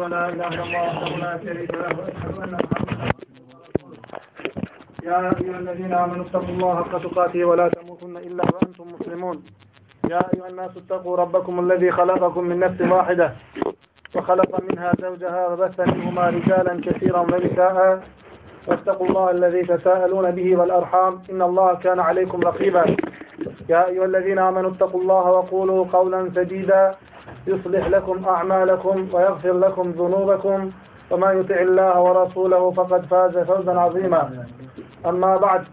يا أيها الذين آمنوا اتقوا الله حق تقاته ولا تموتن إلا وأنتم مسلمون. يا أيها الناس اتقوا ربكم الذي خلقكم من نفس واحدة وخلق منها زوجها وبث منهما رجالا كثيرا ونساء. واتقوا الله الذي تساءلون به والأرحام. إن الله كان عليكم رقيبا. يا أيها الذين آمنوا اتقوا الله وقولوا قولا سديدا. يصلح لكم أعمالكم ويغفر لكم ذنوبكم وما يطع الله ورسوله فقد فاز فوزا عظيما. أما بعد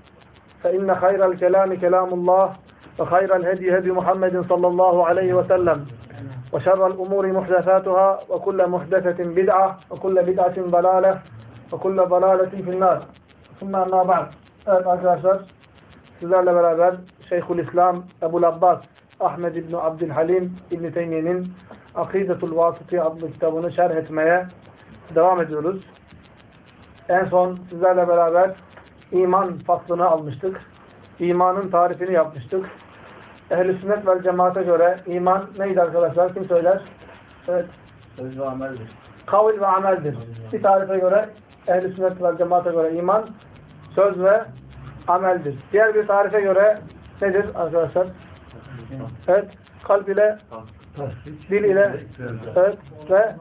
فإن خير الكلام كلام الله وخير الهدي هدي محمد صلى الله عليه وسلم وشر الأمور محدثاتها وكل محدثة بدعة وكل بدعة ضلالة وكل ضلالة في النار. ثم أما بعد Evet arkadaşlar sizlerle beraber Şeyhülislam Ebu Abbas Ahmed İbni Abdülhalim İbni Teymiye'nin Akidetul Vasıti adlı kitabını şerh etmeye devam ediyoruz. En son sizlerle beraber iman faslını almıştık. İmanın tarifini yapmıştık. Ehl-i sünnet vel cemaate göre iman neydi arkadaşlar? Kim söyler? Evet. Söz ve ameldir. Kavil ve ameldir. Bir tarife göre ehl-i sünnet vel cemaate göre iman söz ve ameldir. Diğer bir tarife göre nedir arkadaşlar? Evet. Kalp ile, dil ile, evet ve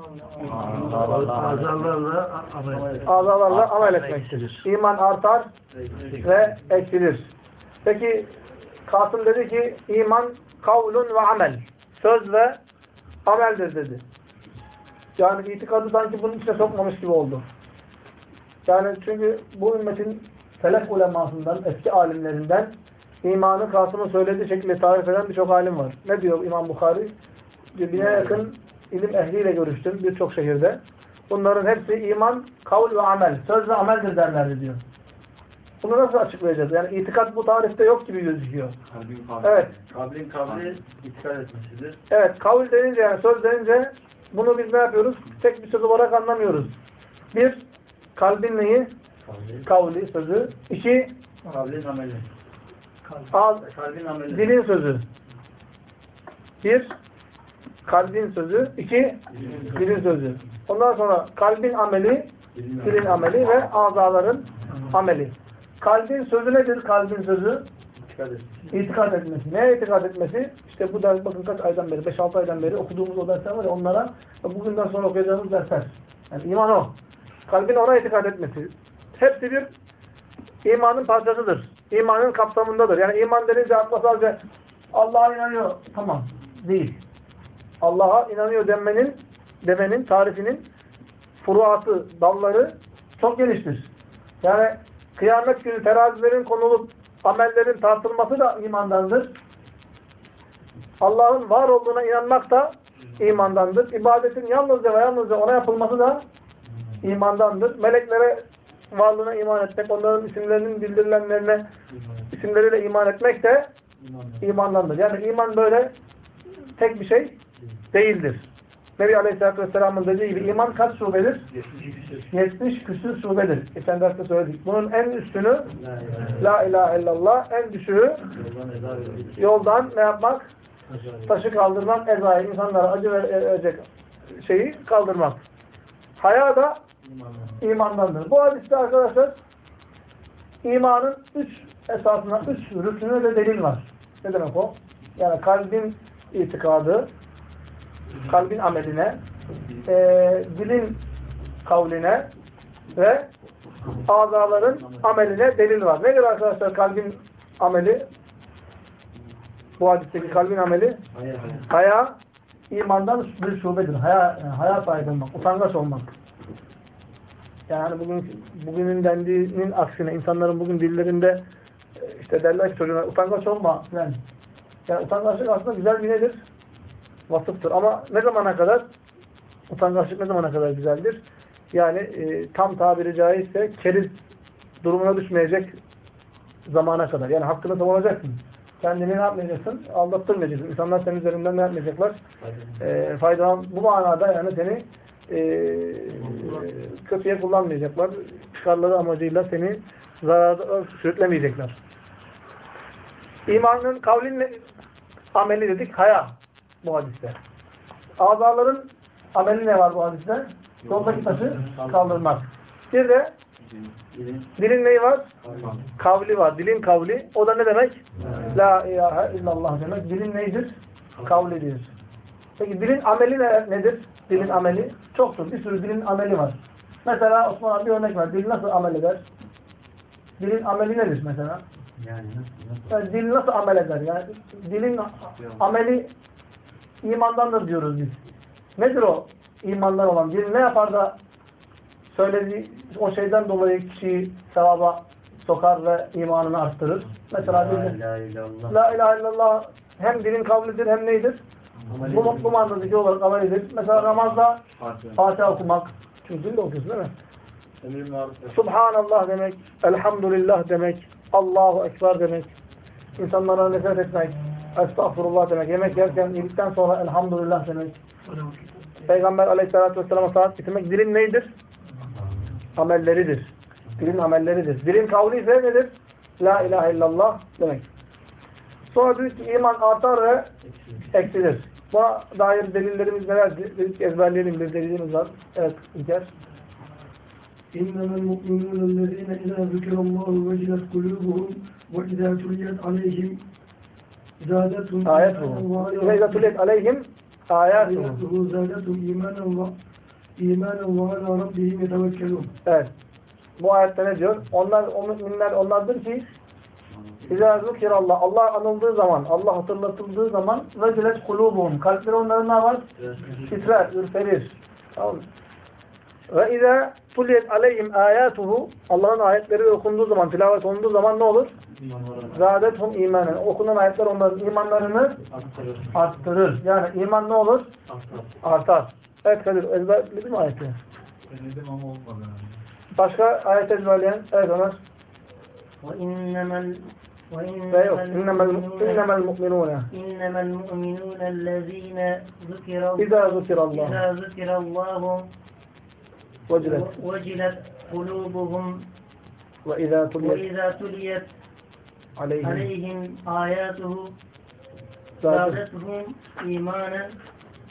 Azalarla amel. azalarla amel etmektir. İman artar ve eksilir. Peki Kasım dedi ki iman kavlun ve amel. Söz ve ameldir dedi. Yani itikadı sanki bunun içine sokmamış gibi oldu. Yani çünkü bu ümmetin felek ulemasından, eski alimlerinden imanı Kasım'ın söylediği şekilde tarif eden birçok alim var. Ne diyor İmam Bukhari? Bine yakın ilim ehliyle görüştüm birçok şehirde. Bunların hepsi iman, kavl ve amel. Söz ve ameldir derlerdi diyor. Bunu nasıl açıklayacağız? Yani itikat bu tarifte yok gibi gözüküyor. Kalbin kavli. Evet. Kalbin kavli itikad etmesidir. Evet, kavl denince yani söz denince bunu biz ne yapıyoruz? Tek bir söz olarak anlamıyoruz. Bir, kalbin neyi? Kavli. Kavli, sözü. İki, Kalbin ameli. Ağız, dilin sözü. Bir, kalbin sözü. iki dilin sözü. Ondan sonra kalbin ameli, dilin ameli ve azaların ameli. Kalbin sözü nedir? Kalbin sözü İtikad etmesi. Neye itikad etmesi? İşte bu ders bakın kaç aydan beri, 5-6 aydan beri okuduğumuz o dersler var ya onlara bugünden sonra okuyacağımız dersler. Yani iman o. Kalbin ona itikad etmesi. Hepsi bir imanın parçasıdır. İmanın kapsamındadır. Yani iman denince akla sadece Allah'a inanıyor. Tamam. Değil. Allah'a inanıyor demenin demenin tarifinin furuatı, dalları çok geniştir. Yani kıyamet günü terazilerin konulup amellerin tartılması da imandandır. Allah'ın var olduğuna inanmak da imandandır. İbadetin yalnızca ve yalnızca ona yapılması da imandandır. Meleklere varlığına iman etmek, onların isimlerinin bildirilenlerine isimleriyle iman etmek de imandandır. Yani iman böyle tek bir şey değildir. Nebi Aleyhisselatü Vesselam'ın dediği gibi iman kaç şubedir? 70 küsür şubedir. Geçen derste söyledik. Bunun en üstünü La ilahe illallah, en düşüğü yoldan ne yapmak? Taşı kaldırmak, ezayı, insanlara acı verecek şeyi kaldırmak. Haya da imandandır. Bu hadiste arkadaşlar imanın üç esasına, üç rükünü de delil var. Ne demek o? Yani kalbin itikadı, kalbin ameline, e, dilin kavline ve azaların ameline delil var. Nedir arkadaşlar kalbin ameli? Bu hadisteki kalbin ameli hayır. haya imandan bir şubedir. Haya, yani haya sahibi olmak, utangaç olmak. Yani bugün bugünün dendiğinin aksine insanların bugün dillerinde e, işte derler ki çocuğuna utangaç olma falan. Yani utangaçlık aslında güzel bir nedir? Vasıftır. Ama ne zamana kadar? Utangaçlık ne zamana kadar güzeldir? Yani e, tam tabiri caizse keriz durumuna düşmeyecek zamana kadar. Yani hakkını savunacaksın. Kendini ne yapmayacaksın? Aldattırmayacaksın. İnsanlar senin üzerinden ne yapmayacaklar? E, faydalan, bu manada yani seni e, kötüye kullanmayacaklar. Çıkarları amacıyla seni zarara sürüklemeyecekler. İmanın kavlin ameli dedik haya bu hadiste. Azaların ameli ne var bu hadiste? Yoldaki taşı kaldırmak. Bir de Dilin neyi var? Kavli var. Dilin kavli. O da ne demek? La ilahe illallah demek. Dilin neydir? Kavlidir. Peki dilin ameli ne, nedir? Dilin ameli çoktur. Bir sürü dilin ameli var. Mesela Osman abi bir örnek ver. Dil nasıl amel eder? Dilin ameli nedir mesela? Yani nasıl? nasıl? Yani dil nasıl amel eder? Yani dilin ameli imandandır diyoruz biz. Nedir o imandan olan? Dil ne yapar da söylediği o şeyden dolayı kişiyi sevaba sokar ve imanını arttırır? Mesela La ilahe illallah. La ilahe illallah hem dilin kavlidir hem neydir? Bu, bu manadaki olarak amelidir. Mesela namazda Fatiha. Fatiha okumak. Çünkü dil de okuyorsun değil mi? Subhanallah demek, Elhamdülillah demek, Allahu Ekber demek, insanlara nefret etmek, Estağfurullah demek, yemek yerken yedikten sonra Elhamdülillah demek, Peygamber Aleyhisselatü Vesselam'a saat getirmek, dilin neydir? Amelleridir. Dilin amelleridir. Dilin kavli ise nedir? La ilahe illallah demek. Sonra diyor ki iman artar ve eksilir da dair delillerimiz nelerdir? Dedik ezberleyelim bir delilimiz var. Evet İlker. İnneme mu'minûne lezîne izâ zükirallâhu vecilet kulûbuhum ve izâ tuliyet aleyhim zâdetum Ayet bu. Ve izâ tuliyet aleyhim ayâtuhu zâdetum imânen ve imânen ve alâ rabbihim. Evet. Bu ayette ne diyor? Onlar, o müminler onlardır ki İzâ zükirallah. Allah anıldığı zaman, Allah hatırlatıldığı zaman vecilet kulubuhum. Kalpleri onların ne var? Titrer, ürperir. Tamam mı? Ve izâ tuliyet aleyhim âyâtuhu. Allah'ın ayetleri okunduğu zaman, tilavet olunduğu zaman ne olur? Zâdethum imanen. Okunan ayetler onların imanlarını arttırır. Yani iman ne olur? Artar. Evet Kadir, ezberledin mi ayeti? Denedim ama olmadı. Başka ayet ezberleyen? Evet Ömer. وإنما لا yok. İnnemel, innemel mu'minune. İnnemel mu'minune allezine zükirallahu. İzâ zükirallahu. İzâ zükirallahu. Vecilet. Vecilet kulubuhum. Ve izâ tuliyet. Ve izâ tuliyet. Aleyhim. Aleyhim ayatuhu. Zâdethum imanen.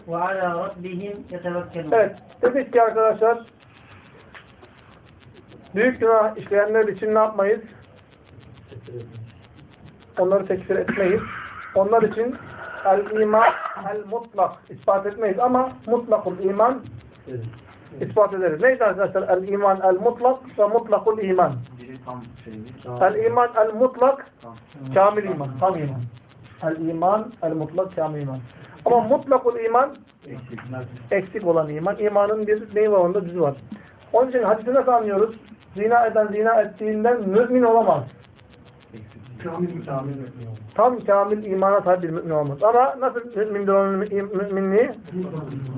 Ve alâ rabbihim yetevekkelun. Evet. Dedik ki arkadaşlar. Büyük günah işleyenler için ne yapmayız? Onları tekfir etmeyiz. Onlar için el iman el mutlak ispat etmeyiz ama mutlakul iman ispat ederiz. Neydi arkadaşlar? El iman el mutlak ve mutlakul iman. Biri tam şeydi. El iman el mutlak Tam. kamil iman. Tam iman. El iman el mutlak kamil iman. Ama mutlakul iman eksik olan iman. İmanın bir neyi var onda düzü var. Onun için hadisi nasıl anlıyoruz? Zina eden zina ettiğinden mümin olamaz. Kamil Kamil. Tam kamil imana sahip bir mümin olmaz. Ama nasıl mümindir onun mü- müminliği?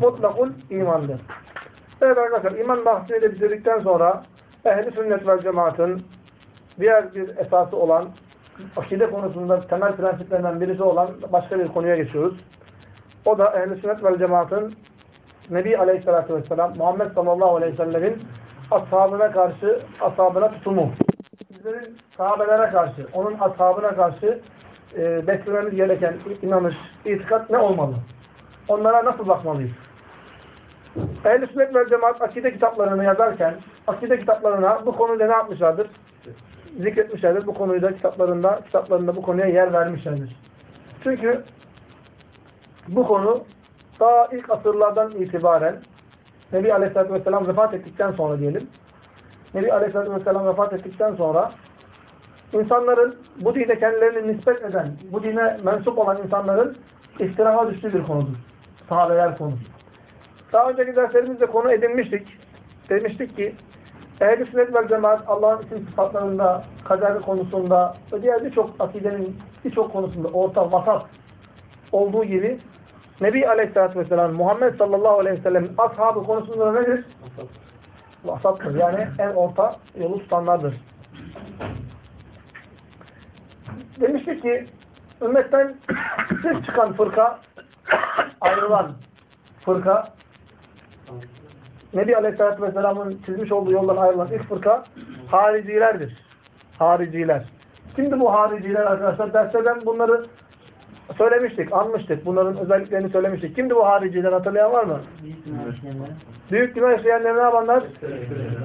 Mutlakul imandır. Evet arkadaşlar iman bahsini de bitirdikten sonra ehli sünnet vel cemaatın diğer bir esası olan akide konusunda temel prensiplerinden birisi olan başka bir konuya geçiyoruz. O da ehl-i sünnet vel cemaatın Nebi Aleyhisselatü Vesselam Muhammed sallallahu aleyhi ve ashabına karşı ashabına tutumu. Bizlerin sahabelere karşı, onun ashabına karşı e, beslememiz gereken inanış, itikat ne olmalı? Onlara nasıl bakmalıyız? Ehl-i sünnet vel cemaat akide kitaplarını yazarken akide kitaplarına bu konuyla ne yapmışlardır? Zikretmişlerdir. Bu konuyu da kitaplarında, kitaplarında bu konuya yer vermişlerdir. Çünkü bu konu daha ilk asırlardan itibaren Nebi Aleyhisselatü Vesselam vefat ettikten sonra diyelim. Nebi Aleyhisselatü Vesselam vefat ettikten sonra insanların bu dine kendilerini nispet eden, bu dine mensup olan insanların istirama düştüğü bir konudur. Sahabeler konusu. Daha önceki derslerimizde konu edinmiştik. Demiştik ki Ehl-i sünnet vel cemaat Allah'ın isim sıfatlarında, kader konusunda ve diğer birçok akidenin birçok konusunda orta, vasat olduğu gibi Nebi Aleyhisselatü Vesselam Muhammed sallallahu aleyhi ve sellem ashabı konusunda da nedir? Vasattır. Yani en orta yolu tutanlardır. Demiştik ki ümmetten sırf çıkan fırka ayrılan fırka Nebi Aleyhisselatü Vesselam'ın çizmiş olduğu yoldan ayrılan ilk fırka haricilerdir. Hariciler. Şimdi bu hariciler arkadaşlar derslerden bunları söylemiştik, anmıştık. Bunların özelliklerini söylemiştik. Kimdi bu hariciler hatırlayan var mı? Büyük günah işleyenleri ne yapanlar?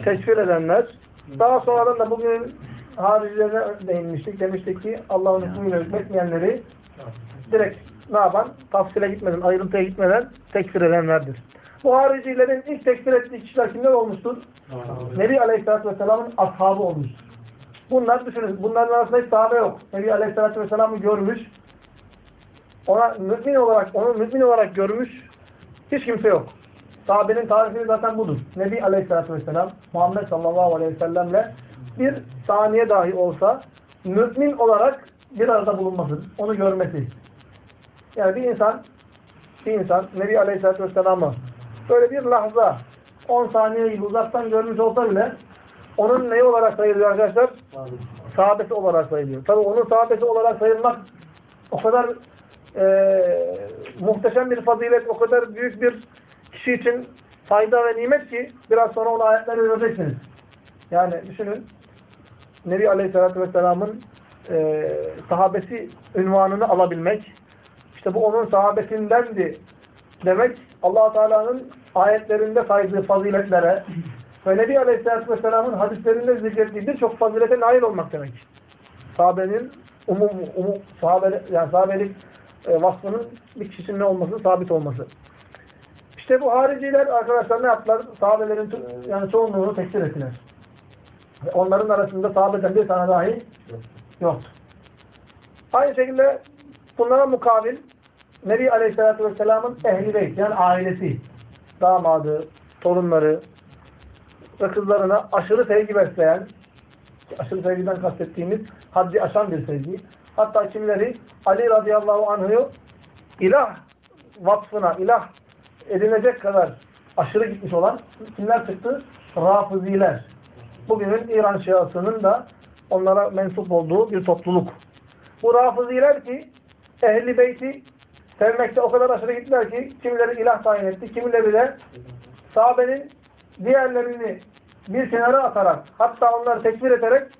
Tekfir edenler. Daha sonradan da bugün haricilerine değinmiştik. Demiştik ki Allah'ın hükmüyle hükmetmeyenleri direkt ne yapan? Tafsile gitmeden, ayrıntıya gitmeden tekfir edenlerdir. Bu haricilerin ilk tekfir ettiği kişiler kimler olmuştur? Nebi Aleyhisselatü Vesselam'ın ashabı olmuştur. Bunlar düşünün. Bunların arasında hiç sahabe yok. Nebi Aleyhisselatü Vesselam'ı görmüş. Ona mümin olarak, onu mümin olarak görmüş hiç kimse yok. Sahabenin tarifi zaten budur. Nebi Aleyhisselatü Vesselam Muhammed sallallahu aleyhi ve sellemle bir saniye dahi olsa mümin olarak bir arada bulunması, onu görmesi. Yani bir insan bir insan Nebi Aleyhisselatü Vesselam'ı böyle bir lahza 10 saniye gibi uzaktan görmüş olsa bile onun neyi olarak sayılıyor arkadaşlar? Sahabesi olarak sayılıyor. Tabi onun sahabesi olarak sayılmak o kadar e, muhteşem bir fazilet, o kadar büyük bir kişi için fayda ve nimet ki biraz sonra onu ayetleri göreceksiniz. Yani düşünün Nebi Aleyhisselatü Vesselam'ın e, sahabesi ünvanını alabilmek işte bu onun sahabesindendi demek allah Teala'nın ayetlerinde saydığı faziletlere ve Nebi Aleyhisselatü Vesselam'ın hadislerinde zikrettiği birçok fazilete nail olmak demek. Sahabenin umum, umum sahabe, yani sahabelik e, vasfının bir kişinin ne olması, sabit olması. İşte bu hariciler arkadaşlar ne yaptılar? Sahabelerin yani çoğunluğunu tekfir ettiler. Onların arasında sahabeden bir tane dahi yoktu. Aynı şekilde bunlara mukabil Nebi Aleyhisselatü Vesselam'ın ehli beyt yani ailesi, damadı, torunları ve kızlarına aşırı sevgi besleyen aşırı sevgiden kastettiğimiz haddi aşan bir sevgi. Hatta kimileri Ali radıyallahu anh'ı ilah vasfına, ilah edinecek kadar aşırı gitmiş olan kimler çıktı? Rafiziler. Bugünün İran Şiasının da onlara mensup olduğu bir topluluk. Bu Rafiziler ki Ehli Beyti sevmekte o kadar aşırı gittiler ki kimileri ilah tayin etti, kimileri de sahabenin diğerlerini bir kenara atarak hatta onları tekfir ederek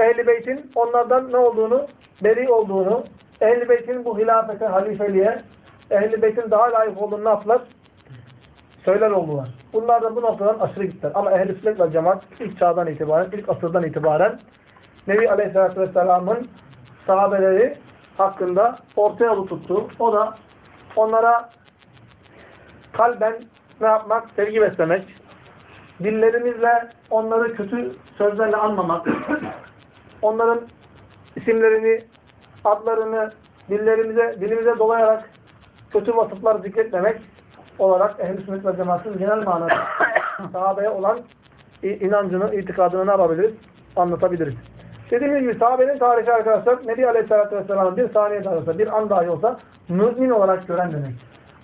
Ehl-i Beyt'in onlardan ne olduğunu, beri olduğunu, Ehl-i Beyt'in bu hilafete, halifeliğe, Ehl-i Beyt'in daha layık olduğunu ne yaptılar? Söyler oldular. Bunlar da bu noktadan aşırı gittiler. Ama Ehl-i Sünnet ve Cemaat ilk çağdan itibaren, ilk asırdan itibaren Nebi Aleyhisselatü Vesselam'ın sahabeleri hakkında orta yolu tuttu. O da onlara kalben ne yapmak? Sevgi beslemek. Dillerimizle onları kötü sözlerle anmamak. Onların isimlerini, adlarını dillerimize, dilimize dolayarak kötü vasıflar zikretmemek olarak ehl-i sünnet ve cemaatin genel manada sahabeye olan inancını, itikadını ne yapabiliriz? Anlatabiliriz. Dediğimiz gibi sahabenin tarihi arkadaşlar Nebi Aleyhisselatü Vesselam'ın bir saniye olsa, bir an dahi olsa mümin olarak gören demek.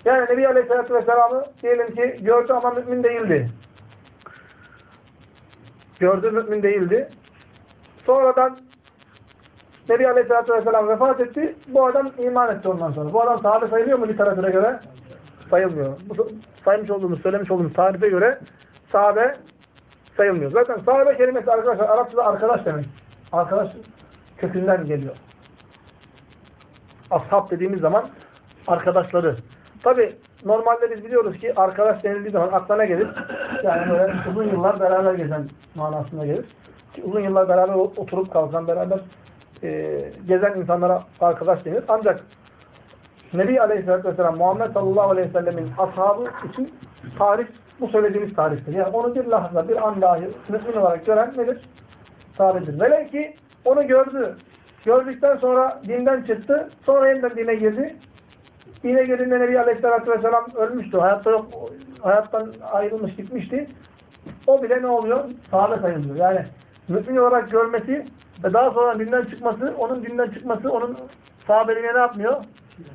Yani Nebi Aleyhisselatü Vesselam'ı diyelim ki gördü ama mümin değildi. Gördü mümin değildi. Sonradan Nebi Aleyhisselatü Vesselam vefat etti. Bu adam iman etti ondan sonra. Bu adam sahabe sayılıyor mu literatüre göre? Sayılmıyor. Bu saymış olduğumuz, söylemiş olduğumuz tarife göre sahabe sayılmıyor. Zaten sahabe kelimesi arkadaşlar Arapçada arkadaş demek. Arkadaş kökünden geliyor. Ashab dediğimiz zaman arkadaşları. Tabi normalde biz biliyoruz ki arkadaş denildiği zaman aklına gelir. Yani böyle uzun yıllar beraber gezen manasında gelir. Uzun yıllar beraber oturup kalkan, beraber e, gezen insanlara arkadaş denir. Ancak Nebi Aleyhisselatü Vesselam Muhammed sallallahu aleyhi ve ashabı için tarif bu söylediğimiz tariftir. Yani onu bir lahza, bir an dahi mümin olarak gören nedir? Sahabedir. Velev ki onu gördü. Gördükten sonra dinden çıktı. Sonra yeniden dine girdi. Dine girdiğinde Nebi Aleyhisselatü Vesselam ölmüştü. Hayatta yok. Hayattan ayrılmış gitmişti. O bile ne oluyor? Sahabe sayılıyor. Yani mümin olarak görmesi ve daha sonra dinden çıkması, onun dinden çıkması onun sahabeliğine ne yapmıyor?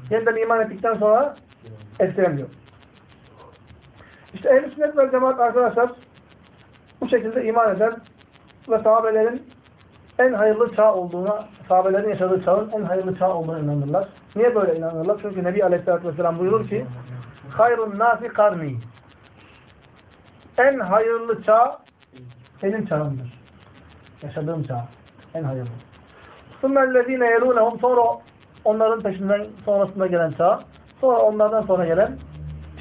Yeniden iman ettikten sonra etkilemiyor. İşte ehl-i sünnet ve cemaat arkadaşlar bu şekilde iman eder ve sahabelerin en hayırlı çağ olduğuna, sahabelerin yaşadığı çağın en hayırlı çağ olduğuna inanırlar. Niye böyle inanırlar? Çünkü Nebi Aleyhisselatü Vesselam buyurur ki hayrun nasi karni en hayırlı çağ senin çağındır yaşadığım çağ en hayırlı. Sümmellezine yelûnehum sonra onların peşinden sonrasında gelen çağ, sonra onlardan sonra gelen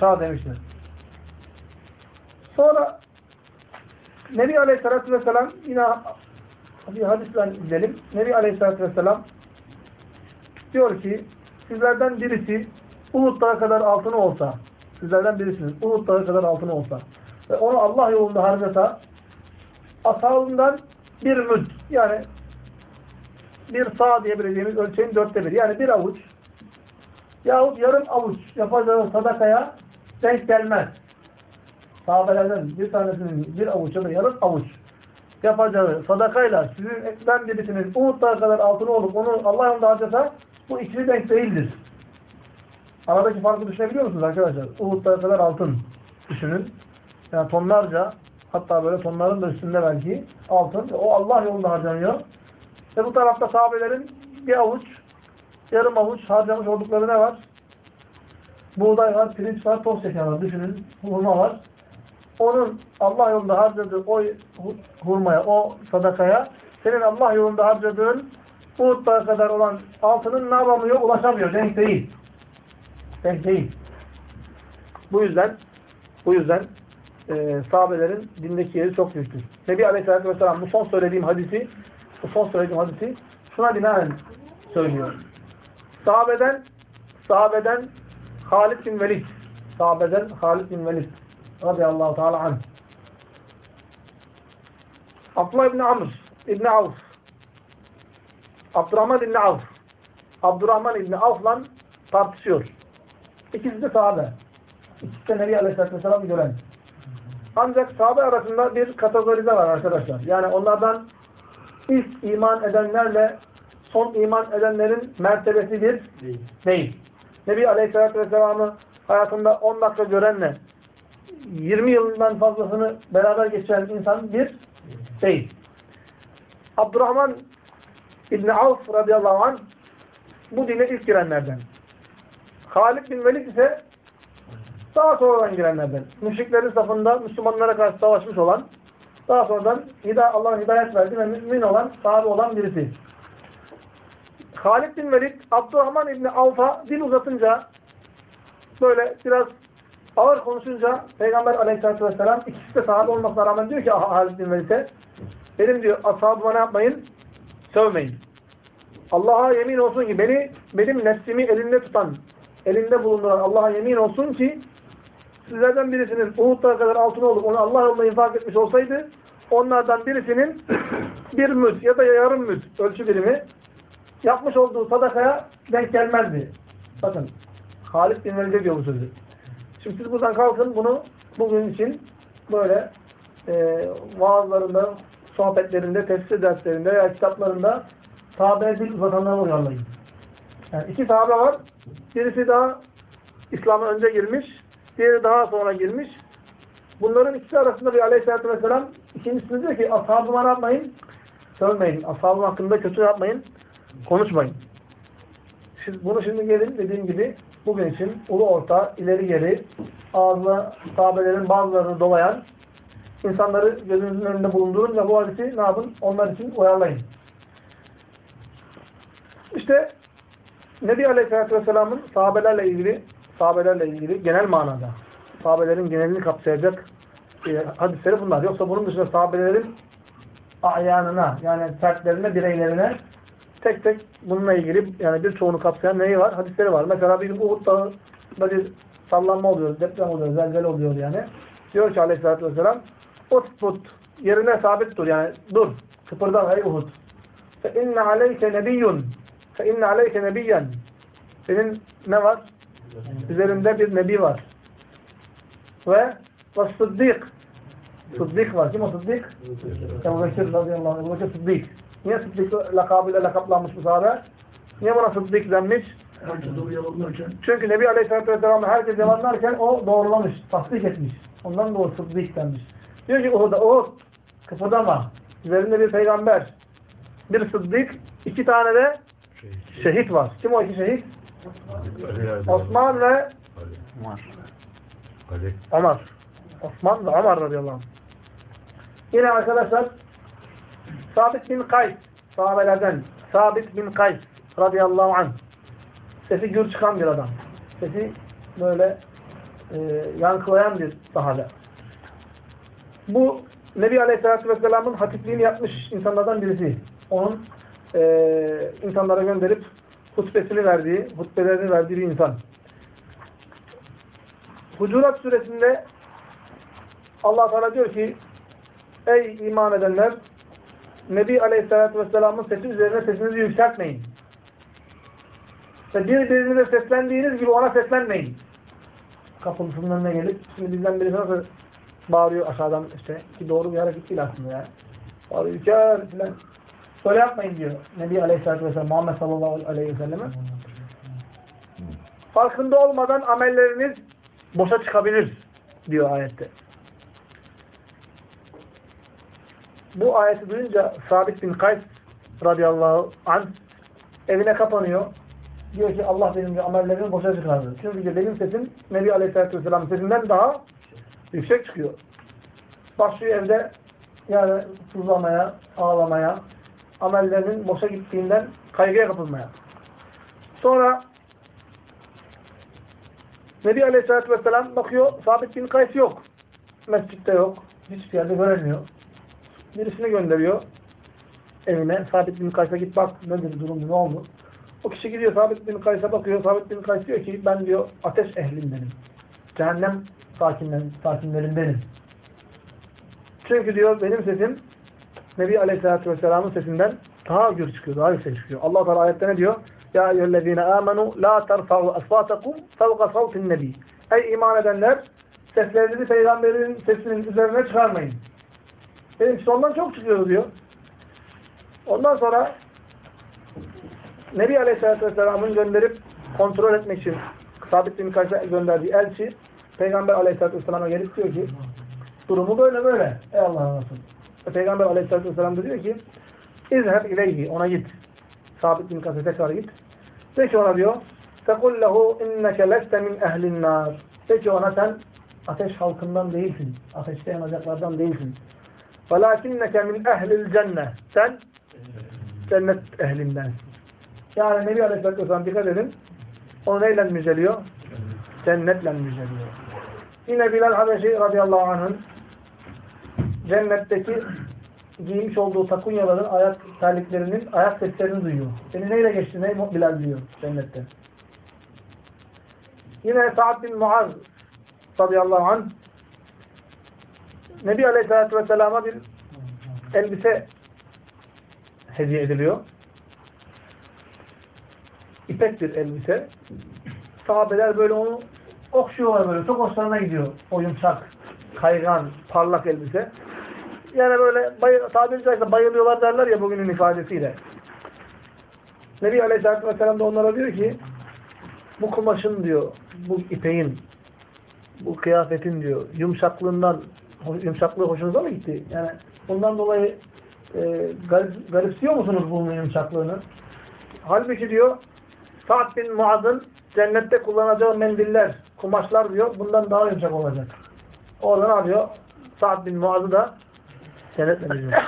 çağ demiştir. Sonra Nebi Aleyhisselatü Vesselam yine bir hadisle gidelim. Nebi Aleyhisselatü Vesselam diyor ki sizlerden birisi Uhud kadar altını olsa sizlerden birisiniz. Uhud kadar altını olsa ve onu Allah yolunda harcasa ashabından bir müd yani bir sağ diyebileceğimiz ölçeğin dörtte bir yani bir avuç yahut yarım avuç yapacağı sadakaya denk gelmez. Sahabelerden bir tanesinin bir avuç ya da yarım avuç yapacağı sadakayla sizin etten birisinin dağı kadar altını olup onu Allah yolunda harcasa bu ikili denk değildir. Aradaki farkı düşünebiliyor musunuz arkadaşlar? Uhud dağı kadar altın düşünün. Yani tonlarca hatta böyle tonların da üstünde belki altın. O Allah yolunda harcanıyor. Ve bu tarafta sahabelerin bir avuç, yarım avuç harcamış oldukları ne var? Buğday var, pirinç var, toz şeker var. Düşünün, hurma var. Onun Allah yolunda harcadığı o hurmaya, o sadakaya senin Allah yolunda harcadığın Uhud dağı kadar olan altının ne yapamıyor? Ulaşamıyor. Denk değil. Denk değil. Bu yüzden bu yüzden e, sahabelerin dindeki yeri çok büyüktür. Nebi Aleyhisselatü Vesselam bu son söylediğim hadisi bu son söylediğim hadisi şuna binaen söylüyor. Sahabeden sahabeden Halid bin Velid sahabeden Halid bin Velid radıyallahu teala anh Abdullah ibn Amr ibn Avf Abdurrahman ibn Avf Abdurrahman ibn Avf'la tartışıyor. İkisi de sahabe. İkisi de Nebi Aleyhisselatü Vesselam gören. Ancak sahabe arasında bir kategorize var arkadaşlar. Yani onlardan ilk iman edenlerle son iman edenlerin mertebesi bir Değil. değil. Nebi Aleyhisselatü Vesselam'ı hayatında 10 dakika görenle 20 yıldan fazlasını beraber geçiren insan bir değil. Abdurrahman İbni Avf radıyallahu anh bu dine ilk girenlerden. Halid bin Velid ise daha sonradan girenlerden. Müşriklerin safında Müslümanlara karşı savaşmış olan, daha sonradan hida Allah'ın hidayet verdi ve mümin olan, sahabe olan birisi. Halid bin Velid, Abdurrahman İbni Avf'a dil uzatınca, böyle biraz ağır konuşunca Peygamber aleyhissalatü vesselam ikisi de sahabe olmasına rağmen diyor ki Halid bin Velid'e benim diyor ashabıma ne yapmayın? Sövmeyin. Allah'a yemin olsun ki beni benim nefsimi elinde tutan, elinde bulunduran Allah'a yemin olsun ki sizlerden birisinin Uhud'da kadar altın olup onu Allah yolunda infak etmiş olsaydı onlardan birisinin bir müd ya da yarım müd ölçü birimi yapmış olduğu sadakaya denk gelmezdi. Bakın Halid bin Velid'e diyor bu sözü. Şimdi siz buradan kalkın bunu bugün için böyle e, vaazlarında, sohbetlerinde, tefsir derslerinde veya kitaplarında sahabeye dil uzatanlara uyarlayın. Yani iki sahabe var. Birisi daha İslam'a önce girmiş. Diğeri daha sonra girmiş. Bunların ikisi arasında bir aleyhissalatü vesselam ikincisini diyor ki ashabıma yapmayın? Sövmeyin. Ashabım hakkında kötü yapmayın. Konuşmayın. Siz bunu şimdi gelin dediğim gibi bugün için ulu orta, ileri geri ağzına sahabelerin bazılarını dolayan insanları gözünüzün önünde bulundurun ve bu hadisi ne yapın? Onlar için uyarlayın. İşte Nebi Aleyhisselatü Vesselam'ın sahabelerle ilgili sahabelerle ilgili genel manada sahabelerin genelini kapsayacak e, hadisleri bunlar. Yoksa bunun dışında sahabelerin ayanına yani fertlerine, bireylerine tek tek bununla ilgili yani birçoğunu kapsayan neyi var? Hadisleri var. Mesela bir Uhud dağında bir sallanma oluyor, deprem oluyor, zelzele oluyor yani. Diyor ki Aleyhisselatü Vesselam Utbut yerine sabit dur yani dur. Kıpırdan ey Uhud. Fe inne aleyke nebiyyun fe inne aleyke nebiyyen senin ne var? Üzerinde bir nebi var. Ve ve sıddık. Sıddık var. Kim o sıddık? Ebu Bekir radıyallahu anh. Ebu Bekir sıddık. Niye sıddık lakabıyla lakaplanmış bu sahabe? Niye buna sıddık denmiş? Çünkü Nebi Aleyhisselatü Vesselam herkes yalanlarken o doğrulamış, tasdik etmiş. Ondan dolayı sıddık denmiş. Diyor ki Uhud'a, Uhud kıpırdama. Üzerinde bir peygamber, bir sıddık, iki tane de şehit var. Kim o iki şehit? Osman ve Var. Ömer. Osman ve Ömer radıyallahu anh. Yine arkadaşlar Sabit bin Kays sahabelerden Sabit bin Kays radıyallahu anh Sesi gür çıkan bir adam. Sesi böyle e, yankılayan bir sahabe. Bu Nebi Aleyhisselatü Vesselam'ın hatipliğini yapmış insanlardan birisi. Onun e, insanlara gönderip hutbesini verdiği, hutbelerini verdiği bir insan. Hucurat suresinde Allah Teala diyor ki Ey iman edenler Nebi Aleyhisselatü Vesselam'ın sesi üzerine sesinizi yükseltmeyin. Ve birbirinize seslendiğiniz gibi ona seslenmeyin. Kapısının önüne gelip şimdi bizden birisi nasıl bağırıyor aşağıdan işte ki doğru bir hareket değil aslında ya. Bağırıyor yüker filan. Böyle yapmayın diyor Nebi Aleyhisselatü Vesselam Muhammed sallallahu aleyhi ve. Farkında olmadan amelleriniz boşa çıkabilir diyor ayette. Bu ayeti duyunca Sabit bin Kays radıyallahu anh evine kapanıyor. Diyor ki Allah benim amellerimi boşa çıkardı. Çünkü diyor, benim sesim Nebi Aleyhisselatü Vesselam sesinden daha yüksek çıkıyor. Başlıyor evde yani sızlamaya, ağlamaya, amellerinin boşa gittiğinden kaygıya kapılmaya. Sonra Nebi Aleyhisselatü Vesselam bakıyor, Sabit bin Kays yok. Mescitte yok. Hiçbir yerde göremiyor. Birisini gönderiyor evine. Sabit bin Kays'a git bak nedir durum ne oldu? O kişi gidiyor Sabit bin Kays'a bakıyor. Sabit bin Kays diyor ki ben diyor ateş ehlindenim. Cehennem sakinlerin, sakinlerindenim. Çünkü diyor benim sesim Nebi Aleyhisselatü Vesselam'ın sesinden daha gür çıkıyor, daha yüksek çıkıyor. Allah Teala ayette ne diyor? Ya eyyühellezine amenu la terfa'u asfatakum fevka savtin nebi. Ey iman edenler seslerinizi peygamberin sesinin üzerine çıkarmayın. Benimkisi ondan çok çıkıyor diyor. Ondan sonra Nebi Aleyhisselatü Vesselam'ın gönderip kontrol etmek için Sabit bin Kays'a gönderdiği elçi Peygamber Aleyhisselatü Vesselam'a gelip diyor ki durumu böyle böyle. Ey Allah'ın Resulü. Ve Peygamber Aleyhisselatü Vesselam da diyor ki İzheb ileyhi. Ona git. Sabit bin Kays'a tekrar git. De ki ona diyor فَقُلْ لَهُ اِنَّكَ لَسْتَ مِنْ اَهْلِ النَّارِ De ki ona sen ateş halkından değilsin. Ateşte yanacaklardan değilsin. وَلَاكِنَّكَ مِنْ اَهْلِ الْجَنَّةِ Sen cennet ehlindensin. Yani Nebi Aleyhisselatü Vesselam dikkat edin. Onu neyle müjdeliyor? Cennetle müjdeliyor. Yine Bilal Habeşi radıyallahu anh'ın cennetteki giymiş olduğu takunyaların ayak terliklerinin ayak seslerini duyuyor. Seni neyle geçti? Ne Bilal diyor cennette. Yine Sa'd bin Muaz radıyallahu anh Nebi Aleyhisselatü Vesselam'a bir elbise hediye ediliyor. İpek bir elbise. Sahabeler böyle onu okşuyorlar böyle. Çok hoşlarına gidiyor. O yumuşak, kaygan, parlak elbise. Yani böyle tabiri caizse bayılıyorlar derler ya bugünün ifadesiyle. Nebi Aleyhisselatü Vesselam da onlara diyor ki bu kumaşın diyor, bu ipeğin, bu kıyafetin diyor, yumuşaklığından, yumuşaklığı hoşunuza mı gitti? Yani bundan dolayı e, garip, garipsiyor musunuz bunun yumuşaklığını? Halbuki diyor Sa'd bin Muaz'ın cennette kullanacağı mendiller, kumaşlar diyor bundan daha yumuşak olacak. Orada ne yapıyor? Sa'd bin Muaz'ı da diyor.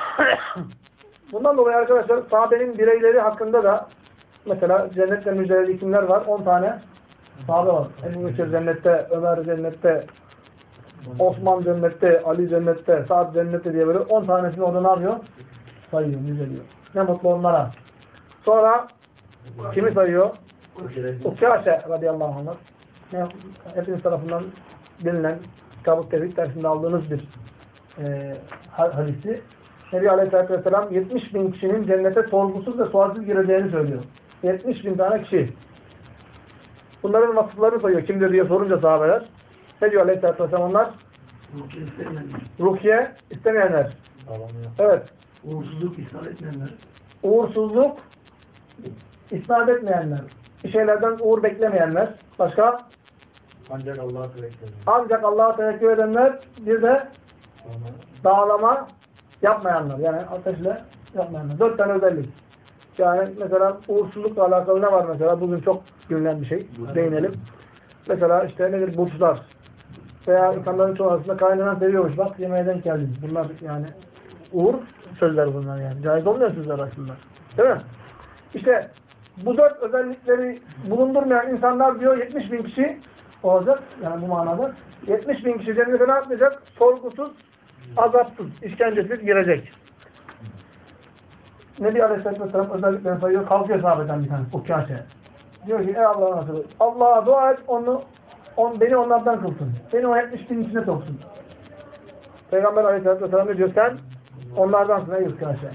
bundan dolayı arkadaşlar sahabenin bireyleri hakkında da mesela cennetle müjdeleli kimler var? 10 tane sahabe var. Ebu Bekir cennette, Ömer cennette, Osman cennette, Ali cennette, Sa'd cennette diye böyle 10 tanesini orada ne yapıyor? Sayıyor, müjdeliyor. Ne mutlu onlara. Sonra kimi sayıyor? Ukkaşe radıyallahu anh. Hepiniz tarafından bilinen Kitab-ı Tevhid dersinde aldığınız bir e, hadisi. Nebi Aleyhisselatü Vesselam 70 bin kişinin cennete sorgusuz ve sualsiz gireceğini söylüyor. 70 bin tane kişi. Bunların vasıflarını sayıyor. Kimdir diye sorunca sahabeler. Ne diyor Aleyhisselatü Vesselam onlar? Rukiye istemeyenler. Evet. Uğursuzluk ishal etmeyenler. Uğursuzluk isnat etmeyenler. Bir şeylerden uğur beklemeyenler. Başka? Ancak Allah'a tevekkül edin. Ancak Allah'a tevekkül edenler bir de dağlama yapmayanlar. Yani ateşle yapmayanlar. Dört tane özellik. Yani mesela uğursuzlukla alakalı ne var mesela? Bugün çok görülen bir şey. Değinelim. Mesela işte nedir? Burçlar. Veya insanların çoğu arasında kaynanan seviyormuş. Bak yemeğe denk. Bunlar yani uğur sözler bunlar yani. Caiz olmayan sözler aslında. Değil mi? İşte bu dört özellikleri bulundurmayan insanlar diyor 70 bin kişi olacak. Yani bu manada. 70 bin kişi cennete ne yapmayacak? Sorgusuz, azapsız, işkencesiz girecek. Nebi Aleyhisselatü Vesselam özelliklerini sayıyor. Kalkıyor sahabeden bir tane. O kâşe. Diyor ki ey Allah'ın Resulü Allah'a dua et onu on, beni onlardan kılsın. Beni o 70 bin içine soksun. Peygamber Aleyhisselatü Vesselam ne diyor? Sen onlardansın ey kâşe.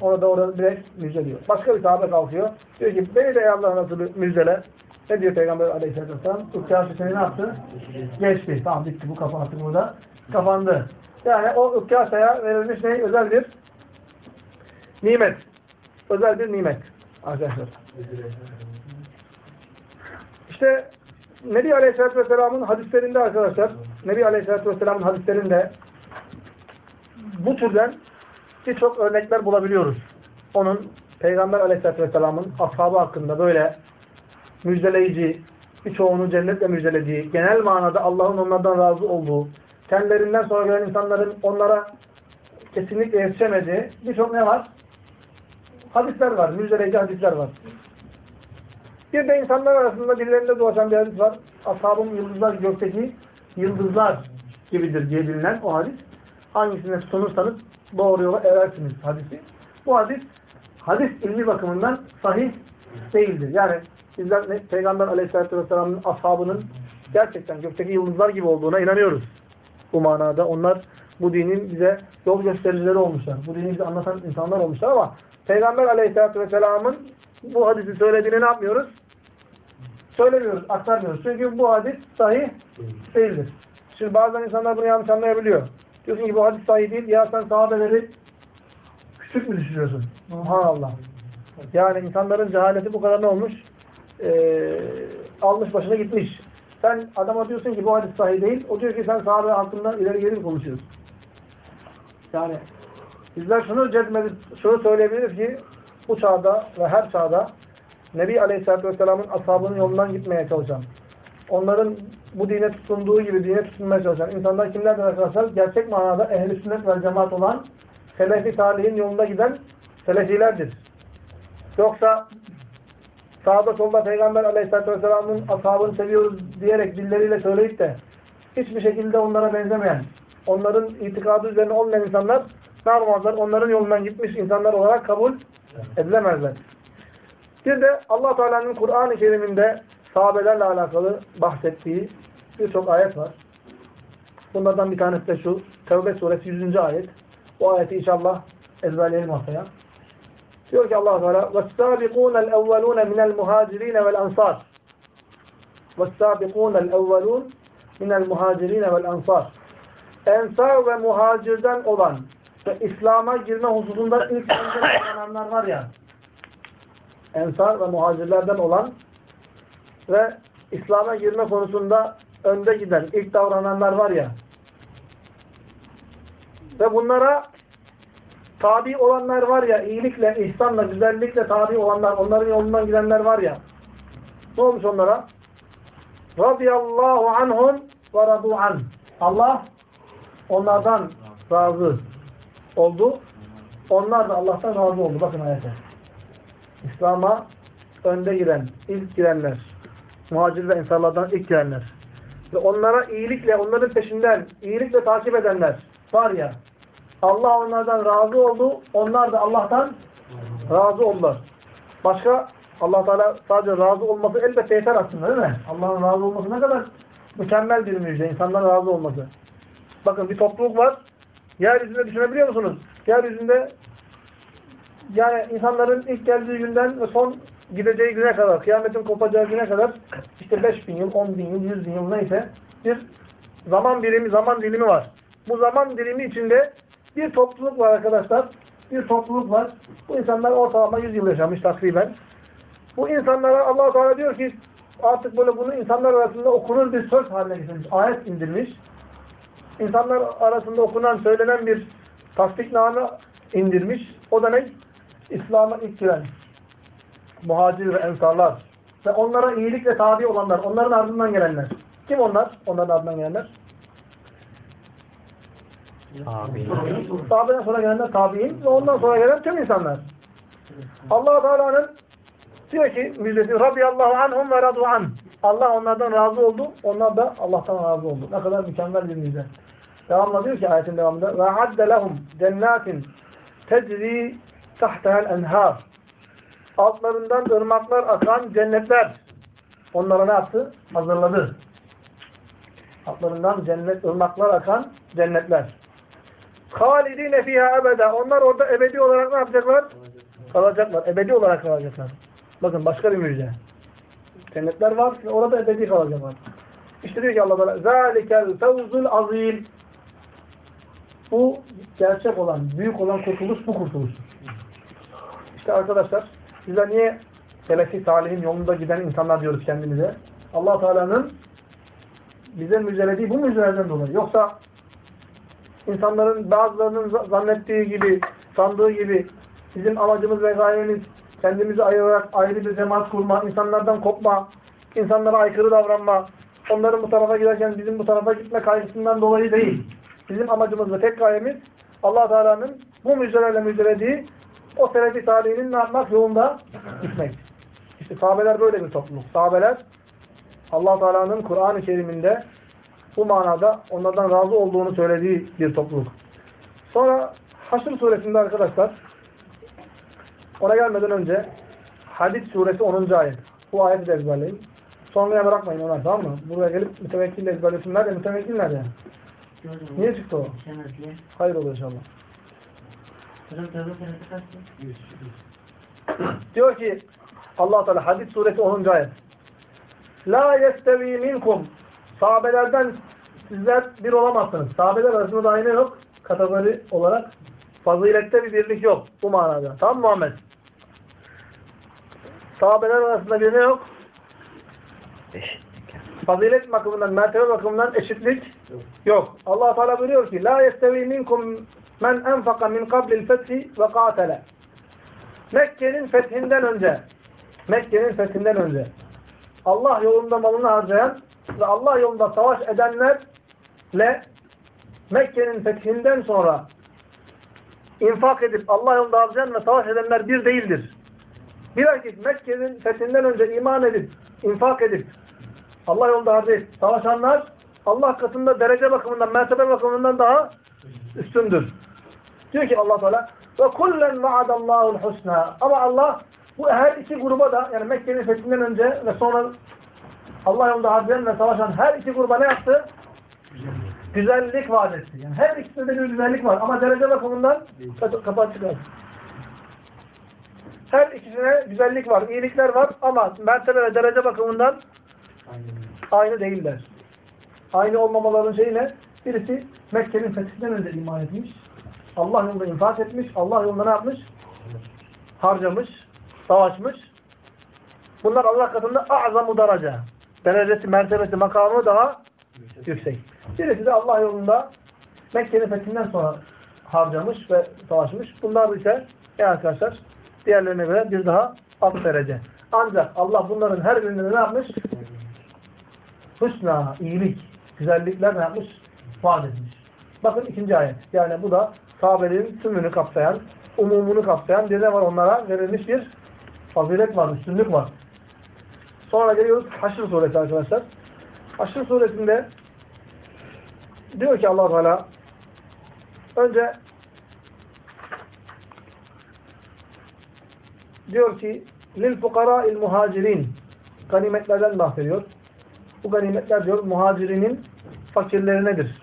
Ona da orada direkt müjdeliyor. Başka bir sahabe kalkıyor. Diyor ki beni de ey Allah'ın Resulü müjdele. Ne diyor Peygamber Aleyhisselatü Vesselam? O kâşe seni ne yaptı? Geçti. Tamam bitti bu kafa artık burada. Kapandı. Yani o Ukkaşa'ya verilmiş ne? Özel bir nimet. Özel bir nimet. Arkadaşlar. İşte Nebi Aleyhisselatü Vesselam'ın hadislerinde arkadaşlar, Nebi Aleyhisselatü Vesselam'ın hadislerinde bu türden birçok örnekler bulabiliyoruz. Onun Peygamber Aleyhisselatü Vesselam'ın ashabı hakkında böyle müjdeleyici, birçoğunu cennetle müjdelediği, genel manada Allah'ın onlardan razı olduğu, kendilerinden sonra gelen insanların onlara kesinlikle yetişemediği birçok ne var? Hadisler var, müjdeleyici hadisler var. Bir de insanlar arasında birilerinde dolaşan bir hadis var. Ashabım yıldızlar gökteki yıldızlar gibidir diye bilinen o hadis. Hangisine tutunursanız doğru yola erersiniz hadisi. Bu hadis, hadis ilmi bakımından sahih değildir. Yani bizler Peygamber Aleyhisselatü Vesselam'ın ashabının gerçekten gökteki yıldızlar gibi olduğuna inanıyoruz. Bu manada onlar bu dinin bize yol göstericileri olmuşlar. Bu dini bize anlatan insanlar olmuşlar ama Peygamber Aleyhisselatü Vesselam'ın bu hadisi söylediğini ne yapmıyoruz? Söylemiyoruz, aktarmıyoruz. Çünkü bu hadis sahih değildir. Şimdi bazen insanlar bunu yanlış anlayabiliyor. Diyorsun ki bu hadis sahih değil. Ya sen sahabeleri küçük mü düşürüyorsun? Subhanallah. Yani insanların cehaleti bu kadar ne olmuş? Ee, almış başına gitmiş. Sen adama diyorsun ki bu hadis sahih değil. O diyor ki sen sahabe hakkında ileri geri konuşuyorsun? Yani bizler şunu cezmedip, şunu söyleyebiliriz ki bu çağda ve her çağda Nebi Aleyhisselatü Vesselam'ın ashabının yolundan gitmeye çalışan, onların bu dine tutunduğu gibi dine tutunmaya çalışan insanlar kimlerdir arkadaşlar? Gerçek manada ehl-i sünnet ve cemaat olan selefi talihin yolunda giden selefilerdir. Yoksa sağda solda Peygamber Aleyhisselatü Vesselam'ın ashabını seviyoruz diyerek dilleriyle söyleyip de hiçbir şekilde onlara benzemeyen, onların itikadı üzerine olmayan insanlar ne yapamazlar? Onların yolundan gitmiş insanlar olarak kabul edilemezler. Bir de allah Teala'nın Kur'an-ı Kerim'inde sahabelerle alakalı bahsettiği birçok ayet var. Bunlardan bir tanesi de şu. Tevbe suresi 100. ayet. O ayeti inşallah ezberleyelim haftaya. Diyor ki Allah Teala "Vestabiqun el-evvelun min el-muhacirin ve'l-ensar." "Vestabiqun el-evvelun min el-muhacirin ve'l-ensar." Ensar ve muhacirden olan ve İslam'a girme hususunda ilk önce olanlar var ya. Ensar ve muhacirlerden olan ve İslam'a girme konusunda önde giden, ilk davrananlar var ya. Ve bunlara tabi olanlar var ya, iyilikle, ihsanla, güzellikle tabi olanlar, onların yolundan gidenler var ya ne olmuş onlara? Radiyallahu anhum ve radu an. Allah onlardan razı oldu. Onlar da Allah'tan razı oldu. Bakın ayete. İslam'a önde giren, ilk girenler, muhacir ve ensarlardan ilk girenler ve onlara iyilikle, onların peşinden iyilikle takip edenler var ya, Allah onlardan razı oldu, onlar da Allah'tan razı oldular. Başka, allah Teala sadece razı olması elbette yeter aslında değil mi? Allah'ın razı olması ne kadar mükemmel bir müjde, insanların razı olması. Bakın bir topluluk var, yeryüzünde düşünebiliyor musunuz? Yeryüzünde yani insanların ilk geldiği günden ve son gideceği güne kadar, kıyametin kopacağı güne kadar işte 5 bin yıl, 10 bin yıl, 100 bin yıl neyse bir zaman birimi, zaman dilimi var. Bu zaman dilimi içinde bir topluluk var arkadaşlar. Bir topluluk var. Bu insanlar ortalama 100 yıl yaşamış takriben. Bu insanlara allah Teala diyor ki artık böyle bunu insanlar arasında okunur bir söz haline getirmiş. Ayet indirmiş. İnsanlar arasında okunan, söylenen bir tasdikname indirmiş. O da ne? İslam'a ilk giren muhacir ve ensarlar ve onlara iyilikle tabi olanlar, onların ardından gelenler. Kim onlar? Onların ardından gelenler. Abi. Sahabeden sonra gelenler tabi'in ve ondan sonra gelen tüm insanlar. allah Teala'nın Diyor ki müjdesi radıyallahu anhum ve radu an. Allah onlardan razı oldu. Onlar da Allah'tan razı oldu. Ne kadar mükemmel bir müjde. Devamla diyor ki ayetin devamında ve adde lehum cennetin tecri tahtehel enhar. Altlarından ırmaklar akan cennetler. Onlara ne yaptı? Hazırladı. Altlarından cennet, ırmaklar akan cennetler. Halidine fiha ebede. Onlar orada ebedi olarak ne yapacaklar? Kalacaklar. Ebedi olarak kalacaklar. Bakın başka bir müjde. Cennetler var orada ebedi kalacaklar. İşte diyor ki Allah Teala zalikel fevzul azim. Bu gerçek olan, büyük olan kurtuluş bu kurtuluştur. İşte arkadaşlar bizler niye Selefi Salih'in yolunda giden insanlar diyoruz kendimize? allah Teala'nın bize müjdelediği bu müjdelerden dolayı. Yoksa insanların bazılarının zannettiği gibi, sandığı gibi bizim amacımız ve gayemiz kendimizi ayırarak ayrı bir cemaat kurma, insanlardan kopma, insanlara aykırı davranma, onların bu tarafa giderken bizim bu tarafa gitme kaygısından dolayı değil. Bizim amacımız ve tek gayemiz allah Teala'nın bu müjdelerle müjdelediği o selefi salihinin ne yapmak yolunda gitmek. İşte sahabeler böyle bir topluluk. Sahabeler allah Teala'nın Kur'an-ı Kerim'inde bu manada onlardan razı olduğunu söylediği bir topluluk. Sonra Haşr suresinde arkadaşlar ona gelmeden önce Hadid suresi 10. ayet. Bu ayeti de ezberleyin. Sonraya bırakmayın onlar tamam mı? Buraya gelip mütevekkille ezberlesinler de mütevekkil nerede? Gördüm. Niye çıktı o? Şemezli. Hayır olur inşallah. Diyor ki Allah Teala Hadid suresi 10. ayet. La yestevi minkum sahabelerden sizler bir olamazsınız. Sahabeler arasında da aynı yok. Kategori olarak fazilette bir birlik yok. Bu manada. Mı Muhammed? Sahabeler arasında bir ne yok? Fazilet bakımından, mertebe bakımından eşitlik yok. Allah Teala buyuruyor ki: "La yestevi minkum men enfaka min qablil fethi ve qatala." Mekke'nin fethinden önce Mekke'nin fethinden önce Allah yolunda malını harcayan ve Allah yolunda savaş edenlerle Mekke'nin fethinden sonra infak edip Allah yolunda harcayan ve savaş edenler bir değildir. Bir erkek Mekke'nin fethinden önce iman edip, infak edip, Allah yolunda harcayıp savaşanlar Allah katında derece bakımından, mertebe bakımından daha üstündür. Diyor ki Allah Teala ve kullen vaadallahu'l husna. Ama Allah bu her iki gruba da yani Mekke'nin fethinden önce ve sonra Allah yolunda harcayan ve savaşan her iki gruba ne yaptı? Güzellik vaat etti. Yani her ikisinde de bir güzellik var. Ama derece bakımından kapı açık kalsın. Her ikisine güzellik var, iyilikler var ama mertebe ve derece bakımından aynı değiller. Aynı olmamaların şeyi ne? Birisi Mekke'nin fethinden önce iman etmiş. Allah yolunda infak etmiş. Allah yolunda ne yapmış? Harcamış. Savaşmış. Bunlar Allah katında azamu derece. Derecesi, mertebesi, makamı daha yüksek. Birisi de Allah yolunda Mekke'nin fethinden sonra harcamış ve savaşmış. Bunlar ise ya arkadaşlar diğerlerine göre bir daha alt derece. Ancak Allah bunların her birinde ne yapmış? Hüsna, iyilik, güzellikler ne yapmış? Vaat etmiş. Bakın ikinci ayet. Yani bu da sahabelerin tümünü kapsayan, umumunu kapsayan bir de var onlara verilmiş bir fazilet var, üstünlük var. Sonra geliyoruz Haşr suresi arkadaşlar. Haşr suresinde diyor ki allah Teala önce diyor ki lil fukara'il muhacirin ganimetlerden bahsediyor. Bu ganimetler diyor muhacirinin fakirlerinedir.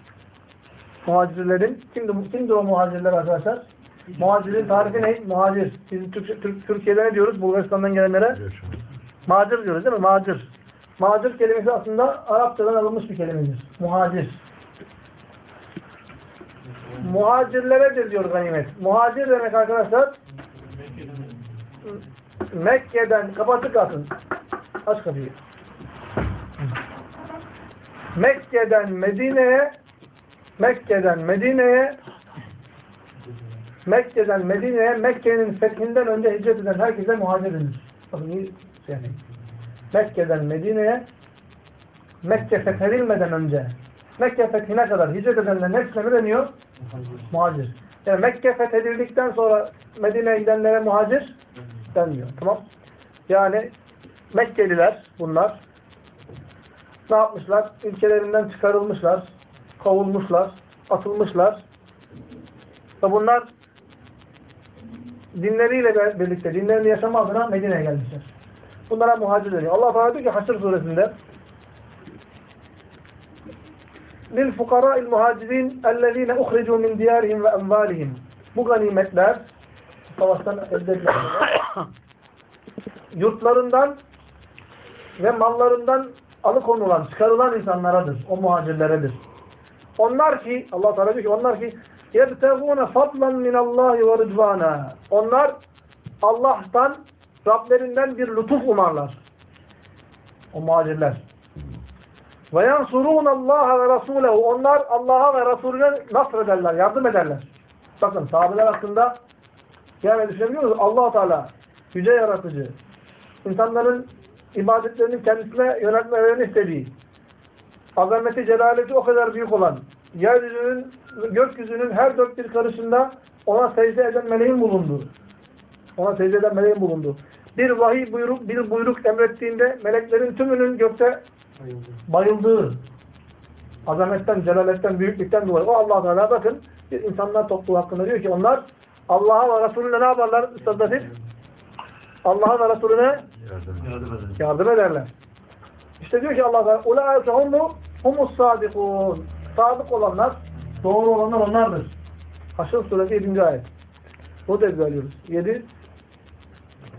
Muhacirlerin kimdi, kimdi o muhacirler arkadaşlar? Muhacirin tarifi ne? Muhacir. Biz Türk, Türk, Türkiye'de ne diyoruz? Bulgaristan'dan gelenlere macir diyoruz değil mi? Macir. Macir kelimesi aslında Arapçadan alınmış bir kelimedir. Muhacir. Muhacirleredir diyor ganimet. Muhacir demek arkadaşlar Mekke'den kapatı kalsın. Aç kapıyı. Mekke'den Medine'ye Mekke'den Medine'ye Mekke'den Medine'ye Mekke'nin fethinden önce hicret eden herkese muhacir denir. Bakın iyi yani. Mekke'den Medine'ye Mekke fethedilmeden önce Mekke fethine kadar hicret edenlerin hepsine ne deniyor? Muhacir. Yani Mekke fethedildikten sonra Medine'ye gidenlere muhacir denmiyor. Tamam. Yani Mekkeliler bunlar. Ne yapmışlar? Ülkelerinden çıkarılmışlar, kovulmuşlar, atılmışlar. Ve bunlar dinleriyle birlikte, dinlerini yaşama adına Medine'ye gelmişler. Bunlara muhacir deniyor. Allah Teala diyor ki Haşr suresinde لِلْفُقَرَاءِ الْمُهَاجِرِينَ الَّذ۪ينَ اُخْرِجُوا مِنْ دِيَارِهِمْ وَاَمْوَالِهِمْ Bu ganimetler, savaştan elde edilenler, yurtlarından ve mallarından alıkonulan, çıkarılan insanlaradır. O muhacirleredir. Onlar ki, Allah Teala diyor ki, onlar ki يَبْتَغُونَ فَضْلًا مِنَ اللّٰهِ وَرِضْوَانًا Onlar Allah'tan, Rablerinden bir lütuf umarlar. O muhacirler. Ve yansurûne Allah'a ve Rasûlehu. Onlar Allah'a ve Resulüne nasr ederler, yardım ederler. Bakın sahabeler hakkında yani düşünebiliyor musunuz? allah Teala yüce yaratıcı, insanların ibadetlerini kendisine yöneltmelerini istediği, azameti, celaleti o kadar büyük olan, yeryüzünün, gökyüzünün her dört bir karışında ona secde eden meleğin bulundu. Ona secde eden meleğin bulundu. Bir vahiy buyruk, bir buyruk emrettiğinde meleklerin tümünün gökte Bayıldı. bayıldığı azametten, celaletten, büyüklükten dolayı. O allah Teala bakın bir insanlar topluluğu hakkında diyor ki onlar Allah'a ve Resulüne ne yaparlar Üstad Latif? Allah'a ve Resulüne Yardım ederler. İşte diyor ki Allah Teala "Ulaike humu humus sadikun." Sadık olanlar, doğru olanlar onlardır. Haşr suresi 7. ayet. Bu da ezberliyoruz. 7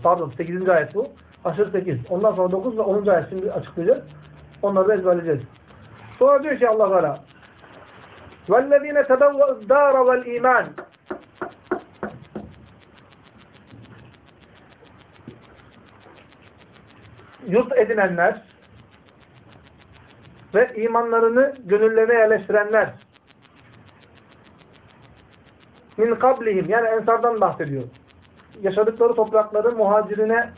pardon 8. ayet bu. Haşr 8. Ondan sonra 9 ve 10. ayet şimdi açıklayacağız. Onları da ezberleyeceğiz. Sonra diyor ki Allah Teala وَالَّذ۪ينَ تَبَوَّ الدَّارَ وَالْا۪يمَانِ Yurt edinenler ve imanlarını gönüllerine yerleştirenler min kablihim yani ensardan bahsediyor. Yaşadıkları toprakları muhacirine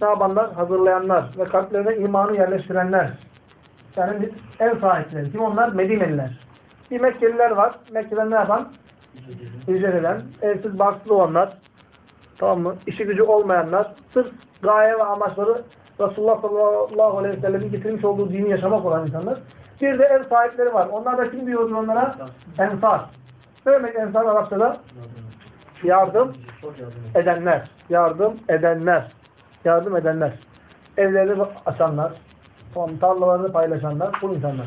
ne yapanlar? Hazırlayanlar ve kalplerine imanı yerleştirenler. Yani ev sahipleri. Kim onlar? Medineliler. Bir Mekkeliler var. Mekke'den ne yapan? Hicret eden, evsiz barksız olanlar, tamam mı? İşi gücü olmayanlar, sırf gaye ve amaçları Resulullah sallallahu aleyhi ve sellem'in getirmiş olduğu dini yaşamak olan insanlar. Bir de ev sahipleri var. Onlar da kim diyoruz onlara? Ensar. Ne demek ensar Arapçada? Yardım edenler. Yardım edenler. Yardım edenler. Evlerini açanlar. Tarlalarını paylaşanlar. Bu insanlar.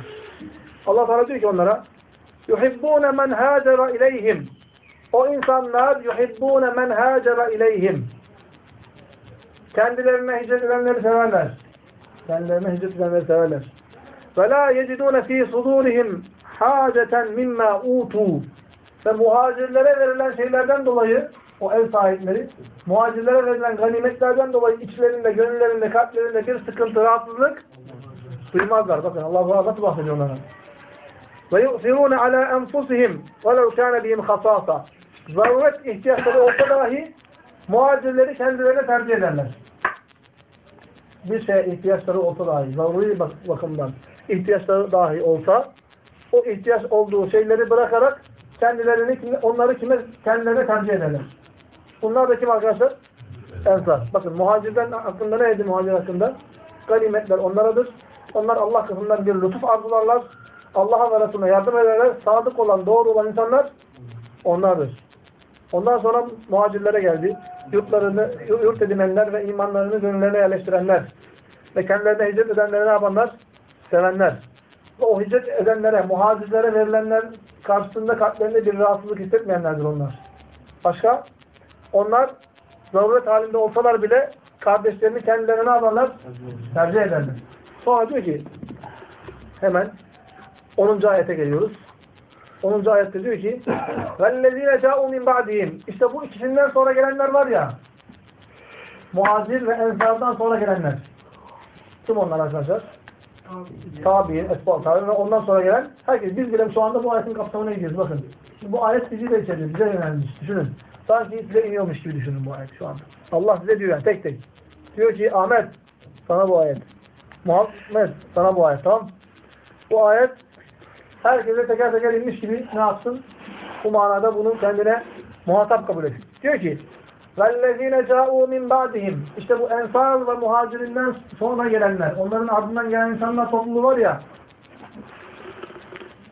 Allah Teala diyor ki onlara yuhibbune men hacera ileyhim. O insanlar yuhibbune men hacera ileyhim. Kendilerine hicret edenleri severler. Kendilerine hicret edenleri severler. Ve la yecidune fi sudurihim haceten mimma. Ve muhacirlere verilen şeylerden dolayı o ev sahipleri muhacirlere verilen ganimetlerden dolayı içlerinde, gönüllerinde, kalplerinde bir sıkıntı, rahatsızlık duymazlar. Bakın Allah nasıl bahsediyor onlara. Ve yu'sirûne alâ enfusihim velev kâne bihim hasâsa. Zaruret ihtiyaçları olsa dahi muhacirleri kendilerine tercih ederler. Bir şeye ihtiyaçları olsa dahi, zaruri bak bakımdan ihtiyaçları dahi olsa o ihtiyaç olduğu şeyleri bırakarak kendilerini onları kime kendilerine tercih ederler. Bunlar da kim arkadaşlar? Ensar. Bakın muhacirden hakkında ne dedi muhacir hakkında? Ganimetler onlaradır. Onlar Allah katından bir lütuf arzularlar. Allah'a ve Resulüne yardım ederler. Sadık olan, doğru olan insanlar onlardır. Ondan sonra muhacirlere geldi. Yurtlarını, yurt edinenler ve imanlarını gönüllerine yerleştirenler. Ve kendilerine hicret edenleri ne yapanlar? Sevenler. Ve o hicret edenlere, muhacirlere verilenler karşısında kalplerinde bir rahatsızlık hissetmeyenlerdir onlar. Başka? Onlar zaruret halinde olsalar bile kardeşlerini kendilerine ne yaparlar? Tercih ederler. Sonra diyor ki hemen 10. ayete geliyoruz. 10. ayette diyor ki وَالَّذ۪ينَ جَاءُوا مِنْ بَعْدِهِمْ İşte bu ikisinden sonra gelenler var ya muhacir ve ensardan sonra gelenler. Kim onlar arkadaşlar? Tabi'in, esbab tabi'in ve ondan sonra gelen herkes. Biz bile şu anda bu ayetin kapsamına gidiyoruz. Bakın. Şimdi bu ayet bizi de içeriyor. Bize yönelmiş. Düşünün. Sanki size iniyormuş gibi düşünün bu ayet şu anda. Allah size diyor yani tek tek. Diyor ki Ahmet sana bu ayet. Muhammed sana bu ayet tamam Bu ayet herkese teker teker inmiş gibi ne yapsın? Bu manada bunu kendine muhatap kabul etsin. Diyor ki وَالَّذ۪ينَ جَاءُوا مِنْ بَعْدِهِمْ İşte bu ensar ve muhacirinden sonra gelenler, onların ardından gelen insanlar topluluğu var ya,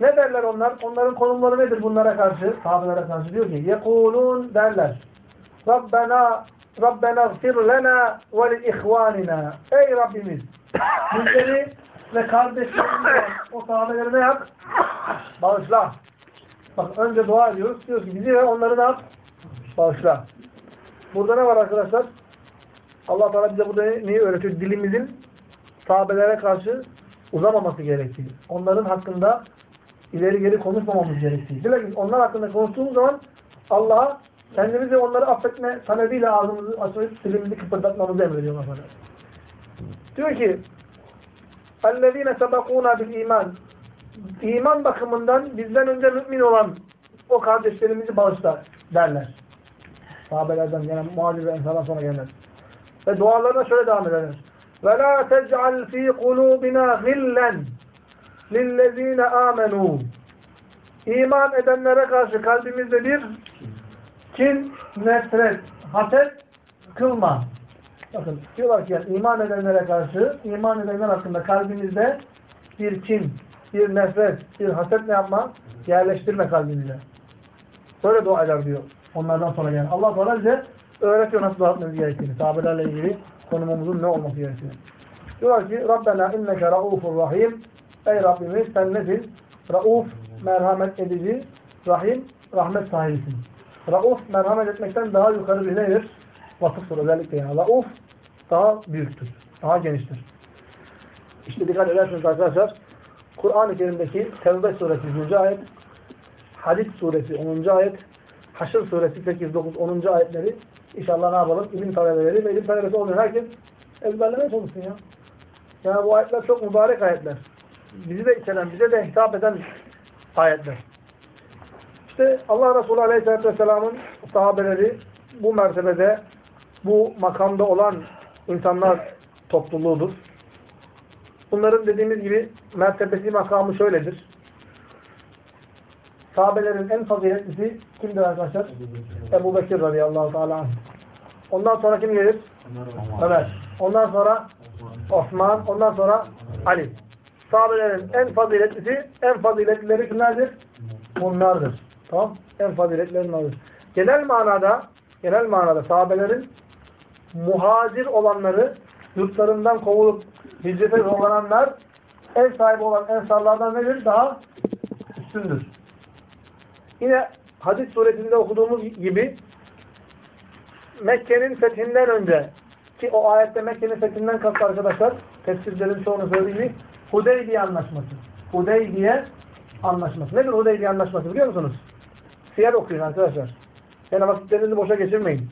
ne derler onlar? Onların konumları nedir bunlara karşı? Sahabelere karşı diyor ki, يَقُولُونَ derler. Rabbena Rabbena gfir lena ve li ihvanina. Ey Rabbimiz! Bizleri ve kardeşlerimize o sahabeleri ne yap? Bağışla. Bak önce dua ediyoruz. Diyoruz ki bizi ve onları ne yap? Bağışla. Burada ne var arkadaşlar? Allah Teala bize burada neyi öğretiyor? Dilimizin sahabelere karşı uzamaması gerektiği. Onların hakkında ileri geri konuşmamamız gerektiği. Bilakis onlar hakkında konuştuğumuz zaman Allah'a kendimizi onları affetme talebiyle ağzımızı açıp dilimizi kıpırdatmamızı emrediyor mesela. Diyor ki اَلَّذ۪ينَ سَبَقُونَا بِالْا۪يمَانِ İman bakımından bizden önce mümin olan o kardeşlerimizi bağışla derler. Sahabelerden gelen muhacir ve ensardan sonra gelenler. Ve dualarına şöyle devam edelim. Ve la tec'al fi kulubina gillen lillezine amenu. İman edenlere karşı kalbimizde bir kin, nefret, haset kılma. Bakın diyorlar ki yani iman edenlere karşı, iman edenler hakkında kalbinizde bir kin, bir nefret, bir haset ne yapma? Yerleştirme kalbinize. Böyle dua eder diyor. Onlardan sonra yani. Allah Teala bize öğretiyor nasıl dua etmemiz gerektiğini. Sahabelerle ilgili konumumuzun ne olması gerektiğini. Diyorlar ki Rabbena inneke raufur rahim. Ey Rabbimiz sen nesin? Rauf, merhamet edici, rahim, rahmet sahibisin. Rauf, merhamet etmekten daha yukarı bir nedir? Vasıftır özellikle yani. Rauf daha büyüktür, daha geniştir. İşte dikkat ederseniz arkadaşlar, Kur'an-ı Kerim'deki Tevbe suresi 100. ayet, Hadid suresi 10. ayet, Haşr suresi 8, 9, 10. ayetleri inşallah ne yapalım? İlim talebeleri ve ilim talebesi olmayan herkes ezberlemeye çalışsın ya. Yani bu ayetler çok mübarek ayetler. Bizi de içeren, bize de hitap eden ayetler. İşte Allah Resulü Aleyhisselatü Vesselam'ın sahabeleri bu mertebede, bu makamda olan insanlar topluluğudur. Bunların dediğimiz gibi mertebesi makamı şöyledir. Sahabelerin en faziletlisi kimdir arkadaşlar? Ebu Bekir radıyallahu teala. Ondan sonra kim gelir? Ömer. Ondan sonra Osman. Ondan sonra Ali. Sahabelerin en faziletlisi, en faziletlileri kimlerdir? Bunlardır. Tamam? En faziletleri bunlardır. Genel manada, genel manada sahabelerin muhacir olanları, yurtlarından kovulup hicrete yollananlar, ev sahibi olan ensarlardan nedir? Daha üstündür. Yine hadis suresinde okuduğumuz gibi Mekke'nin fethinden önce ki o ayette Mekke'nin fethinden kastı arkadaşlar tefsirlerin çoğunu söylediği Hudeybiye anlaşması. Hudeybiye anlaşması. Nedir Hudeybiye anlaşması biliyor musunuz? Siyer okuyun arkadaşlar. Yani vakitlerinizi boşa geçirmeyin.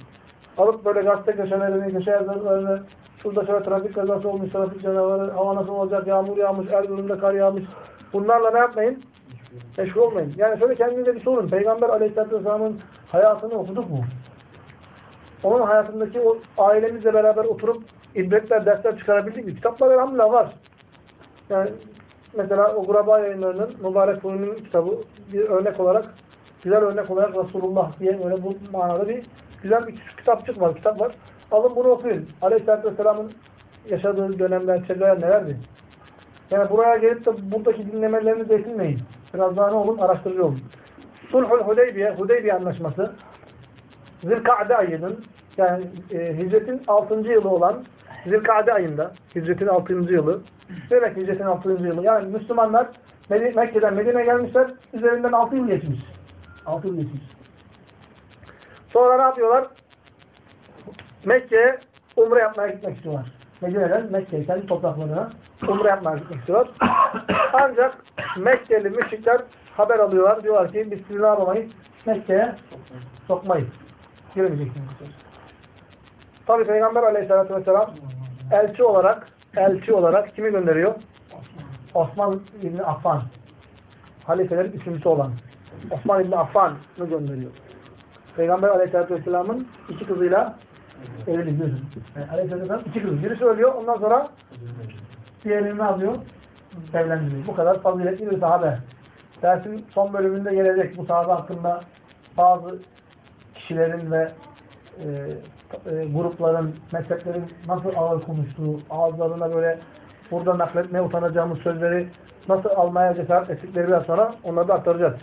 Alıp böyle gazete köşelerini, köşe yazılarını, şurada şöyle trafik kazası olmuş, trafik canavarı, hava nasıl olacak, yağmur yağmış, Erzurum'da kar yağmış. Bunlarla ne yapmayın? Meşgul olmayın. Yani şöyle kendinize bir sorun. Peygamber Aleyhisselatü Vesselam'ın hayatını okuduk mu? Onun hayatındaki o ailemizle beraber oturup ibretler, dersler çıkarabildik mi? Kitaplar elhamdülillah var. Yani mesela o Guraba yayınlarının Mübarek Fırın'ın kitabı bir örnek olarak, güzel örnek olarak Resulullah diye öyle bu manada bir güzel bir kitapçık var, kitap var. Alın bunu okuyun. Aleyhisselatü Vesselam'ın yaşadığı dönemler, çevreler nelerdi? Yani buraya gelip de buradaki dinlemelerinizi de yetinmeyin. Biraz daha ne olun? Araştırıcı olun. Sulhul Hudeybiye, Hudeybiye Anlaşması Zilka'de ayının yani e, hicretin 6. yılı olan Zilka'de ayında hicretin 6. yılı demek hicretin 6. yılı yani Müslümanlar Medi Mekke'den Medine'ye gelmişler üzerinden 6 yıl geçmiş. 6 yıl geçmiş. Sonra ne yapıyorlar? Mekke'ye umre yapmaya gitmek istiyorlar. Medine'den Mekke'ye kendi topraklarına umre yapmaya gitmek istiyorlar. Ancak Mekkeli müşrikler haber alıyorlar. Diyorlar ki biz sizi ne yapamayız? Mekke'ye sokmayız. Giremeyeceksiniz. Tabi Peygamber aleyhissalatü vesselam elçi olarak elçi olarak kimi gönderiyor? Osman İbni Affan. Halifelerin üçüncüsü olan. Osman İbni Affan'ı gönderiyor. Peygamber aleyhissalatü vesselamın iki kızıyla evli biliyorsun. Yani aleyhissalatü vesselam iki kız. Birisi ölüyor ondan sonra diğerini ne yapıyor? Evlendiriyor. Bu kadar faziletli bir sahabe. Dersin son bölümünde gelecek bu sahabe hakkında bazı kişilerin ve e, e, grupların, mezheplerin nasıl ağır konuştuğu, ağızlarına böyle burada nakletmeye utanacağımız sözleri nasıl almaya cesaret ettikleri biraz sonra onları da aktaracağız.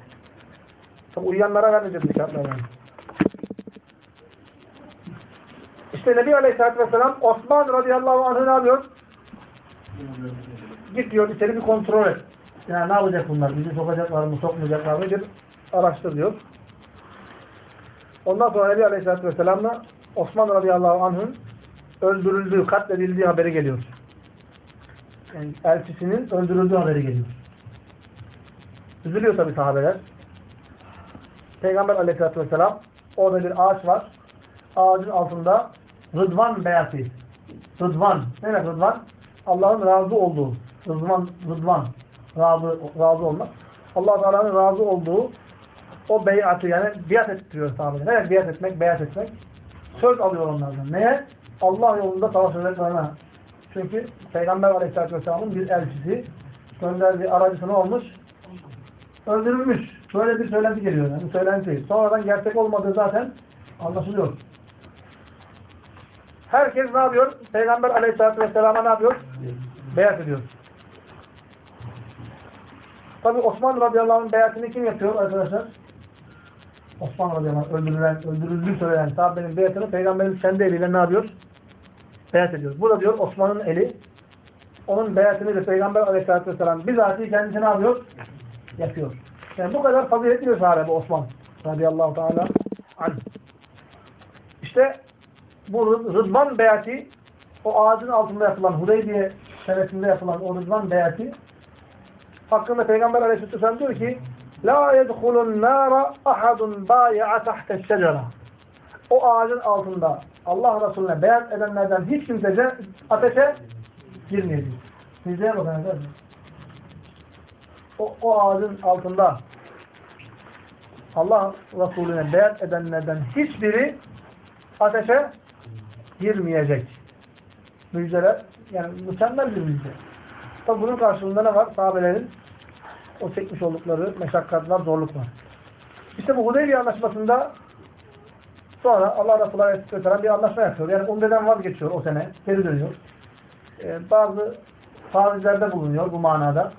Tabi uyuyanlara vermeyeceğiz yani. İşte Nebi Aleyhisselatü Vesselam Osman radıyallahu anh'ı ne yapıyor? Git diyor içeri bir kontrol et. Yani ne yapacak bunlar? Bizi sokacaklar mı, sokmayacaklar mı? Bir araştır diyor. Ondan sonra Nebi Aleyhisselatü Vesselam'la Osman radıyallahu anh'ın öldürüldüğü, katledildiği haberi geliyor. Yani elçisinin öldürüldüğü haberi geliyor. Üzülüyor tabi sahabeler. Peygamber aleyhissalatü vesselam orada bir ağaç var. Ağacın altında Rıdvan beyazı. Rıdvan. Ne demek Rıdvan? Allah'ın razı olduğu. Rıdvan, Rıdvan. Razı, razı olmak. allah Teala'nın razı olduğu o beyatı yani biat ettiriyor sahabeler. Ne demek biat etmek? Beyat etmek. Söz alıyor onlardan. Neye? Allah yolunda savaşacaklarına. Çünkü Peygamber Aleyhisselatü Vesselam'ın bir elçisi gönderdiği aracısı ne olmuş? Öldürülmüş. Böyle bir söylenti geliyor. Yani söylenti. Sonradan gerçek olmadığı zaten anlaşılıyor. Herkes ne yapıyor? Peygamber Aleyhisselatü Vesselam'a ne yapıyor? Beyat ediyor. Tabi Osman radıyallahu anh'ın beyatını kim yapıyor arkadaşlar? Osman radıyallahu anh öldürülen, öldürüldüğü söylenen sahabenin beyatını Peygamberimiz kendi eliyle ne yapıyor? Beyat ediyor. Burada diyor Osman'ın eli onun beyatını da Peygamber aleyhissalatü vesselam bizatihi kendisi ne yapıyor? Yapıyor. Yani bu kadar faziletli bir sahabe Osman radıyallahu teala anh. İşte bu Rıdvan beyatı o ağacın altında yapılan Hudeybiye senesinde yapılan o Rıdvan beyatı hakkında Peygamber aleyhissalatü vesselam diyor ki La yedhulun nara ahadun baya'a tahte şecera o ağacın altında Allah Resulüne beyat edenlerden hiç kimse ateşe girmeyecek. Sizlere bakın arkadaşlar. O, o ağacın altında Allah Resulüne beyat edenlerden hiçbiri ateşe girmeyecek. Müjdeler, yani mükemmel bir müjde. Tabi bunun karşılığında ne var? Sahabelerin o çekmiş oldukları meşakkatlar, zorluklar. İşte bu Hudeybiye anlaşmasında Sonra Allah Resulü Aleyhisselam bir anlaşma yapıyor. Yani umreden vazgeçiyor o sene. Geri dönüyor. Ee, bazı tavizlerde bulunuyor bu manada.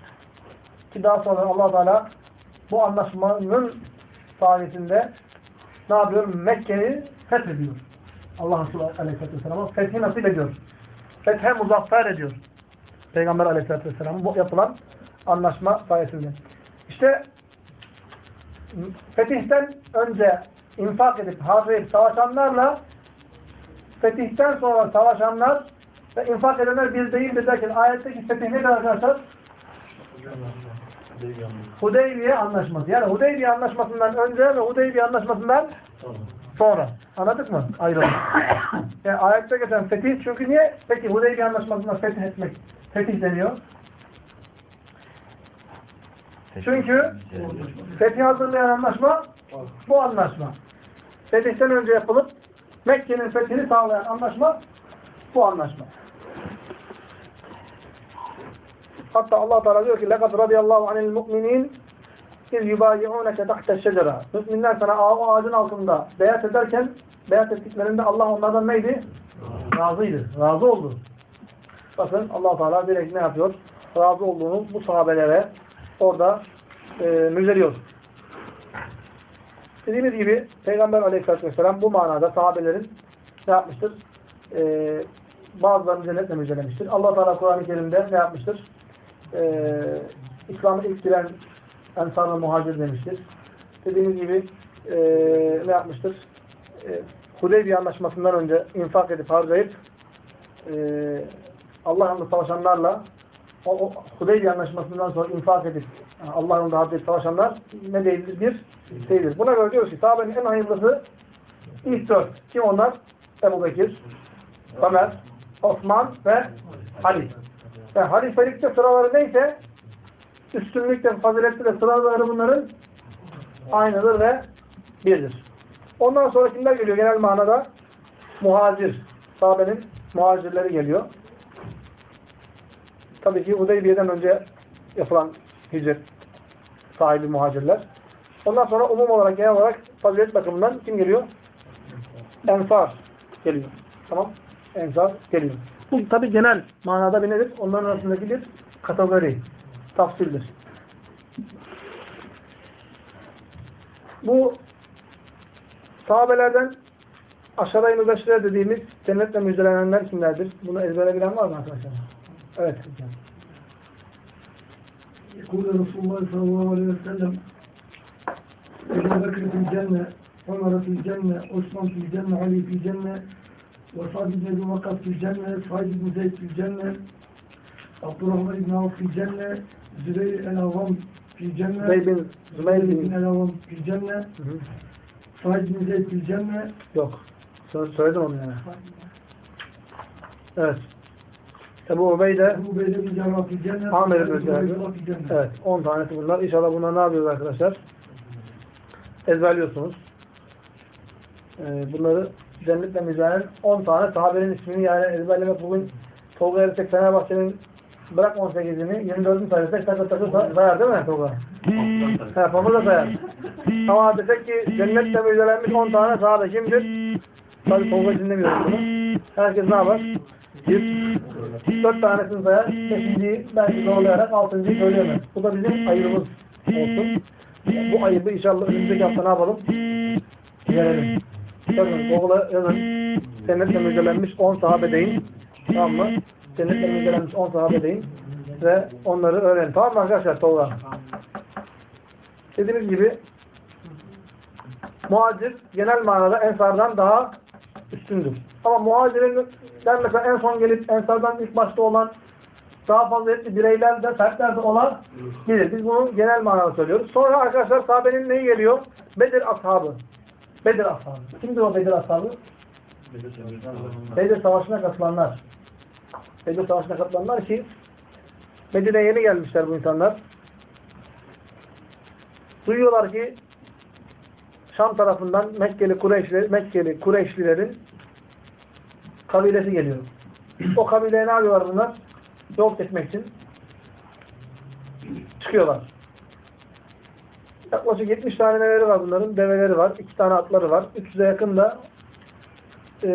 Ki daha sonra allah Teala bu anlaşmanın sayesinde ne yapıyor? Mekke'yi fethediyor. Allah Resulü Aleyhisselatü Vesselam'a fethi nasip ediyor. Fethe muzaffer ediyor. Peygamber Aleyhisselatü Vesselam'ın bu yapılan anlaşma sayesinde. İşte fetihten önce infak edip, harcayıp savaşanlarla fetihten sonra savaşanlar ve infak edenler bir değildir derken ayetteki fetih nedir arkadaşlar? Hudeybiye anlaşması. Yani Hudeybiye anlaşmasından önce ve Hudeybiye anlaşmasından Sonra. Anladık mı? Ayrılma. yani e, ayette geçen fetih çünkü niye? Peki Hudeybiye anlaşmasında fetih etmek. Fetih deniyor. Çünkü fetih hazırlayan anlaşma bu anlaşma. Fetihten önce yapılıp Mekke'nin fethini sağlayan anlaşma bu anlaşma. Hatta Allah Teala diyor ki: "Lekad radiyallahu anil mu'minin İz yubayi'ûneke tahte şecera. Müminler sana o ağacın altında beyat ederken, beyat ettiklerinde Allah onlardan neydi? Razıydı. Razı oldu. Bakın allah Teala direkt ne yapıyor? Razı olduğunu bu sahabelere orada e, müjdeliyor. Dediğimiz gibi Peygamber aleyhissalatü vesselam bu manada sahabelerin ne yapmıştır? E, bazılarını cennetle müjdelemiştir. allah Teala Kur'an-ı Kerim'de ne yapmıştır? E, İslam'ı ilk giren Ensar-ı Muhacir demiştir. Dediğimiz gibi e, ne yapmıştır? E, Hudeybiye anlaşmasından önce infak edip harcayıp e, Allah yolunda savaşanlarla o, o Hudeybiye anlaşmasından sonra infak edip yani Allah yolunda harcayıp savaşanlar ne değildir? Bir değildir. Buna göre diyoruz ki sahabenin en hayırlısı ilk dört. Kim onlar? Ebu Bekir, Ömer, Osman ve Ali. Yani halifelikte sıraları neyse üstünlükte, faziletli de sıraları bunların aynıdır ve birdir. Ondan sonra kimler geliyor genel manada? Muhacir. Sahabenin muhacirleri geliyor. Tabii ki Hudeybiye'den önce yapılan hicret sahibi muhacirler. Ondan sonra umum olarak, genel olarak fazilet bakımından kim geliyor? Ensar geliyor. Tamam. Ensar geliyor. Bu tabi genel manada bir nedir? Onların arasındaki bir kategori Tafsildir. Bu sahabelerden aşağıda mübeşşire dediğimiz cennetle müjdelenenler kimlerdir? Bunu ezbere bilen var mı arkadaşlar? Evet. يقول رسول الله صلى الله عليه وسلم أبو بكر في الجنة عمر في الجنة عثمان في الجنة علي في الجنة وسعد بن أبي وقاص في الجنة سعيد بن زيد في الجنة عبد الرحمن بن عوف في الجنة Züley el-Avvam fil cenne. Züley bin Züley bin el-Avvam fil cenne. Said bin Zeyd fil cenne. Yok. Sana söyledim onu yani. Evet. Ebu Ubeyde, Amir bin Züheyr. Evet, 10 tanesi bunlar. İnşallah bunlar ne yapıyoruz arkadaşlar? Ezberliyorsunuz. Ee, bunları Cennet ve Mücahit'in 10 tane sahabenin ismini yani ezberlemek bugün Tolga Ersek Fenerbahçe'nin bırak 18'ini 24'ünü sayarsak takır takır say- sayar değil mi Tolga? He, Pamuk da sayar. Ama desek ki cennetle müjdelenmiş 10 tane sahabe kimdir? Tabii Tolga dinlemiyoruz bunu. Herkes ne yapar? Bir, dört tanesini sayar, beşinciyi belki zorlayarak altıncıyı söyleyemez. Bu da bizim ayıbımız olsun. Bu ayıbı inşallah önümüzdeki hafta ne yapalım? Giderelim. Bakın Google'a yazın. Cennetle müjdelenmiş 10 sahabe deyin. Tamam mı? Cennetle müjdelenmiş 10 sahabe deyin. Ve onları öğrenin. Tamam mı arkadaşlar? Tolga. Dediğimiz gibi muhacir genel manada ensardan daha üstündür. Ama muhacirden mesela en son gelip ensardan ilk başta olan daha faziletli bireyler de fertler de olan bilir. Biz bunu genel manada söylüyoruz. Sonra arkadaşlar sahabenin neyi geliyor? Bedir ashabı. Bedir ashabı. Kimdir o Bedir ashabı? Bedir savaşına katılanlar. Bedir savaşına katılanlar ki Medine'ye yeni gelmişler bu insanlar. Duyuyorlar ki Şam tarafından Mekkeli Kureyşli, Mekkeli Kureyşlilerin kabilesi geliyor. O kabileye ne yapıyorlar bunlar? Yok etmek için çıkıyorlar. Yaklaşık 70 tane neleri var bunların? Develeri var. 2 tane atları var. 300'e yakın da e,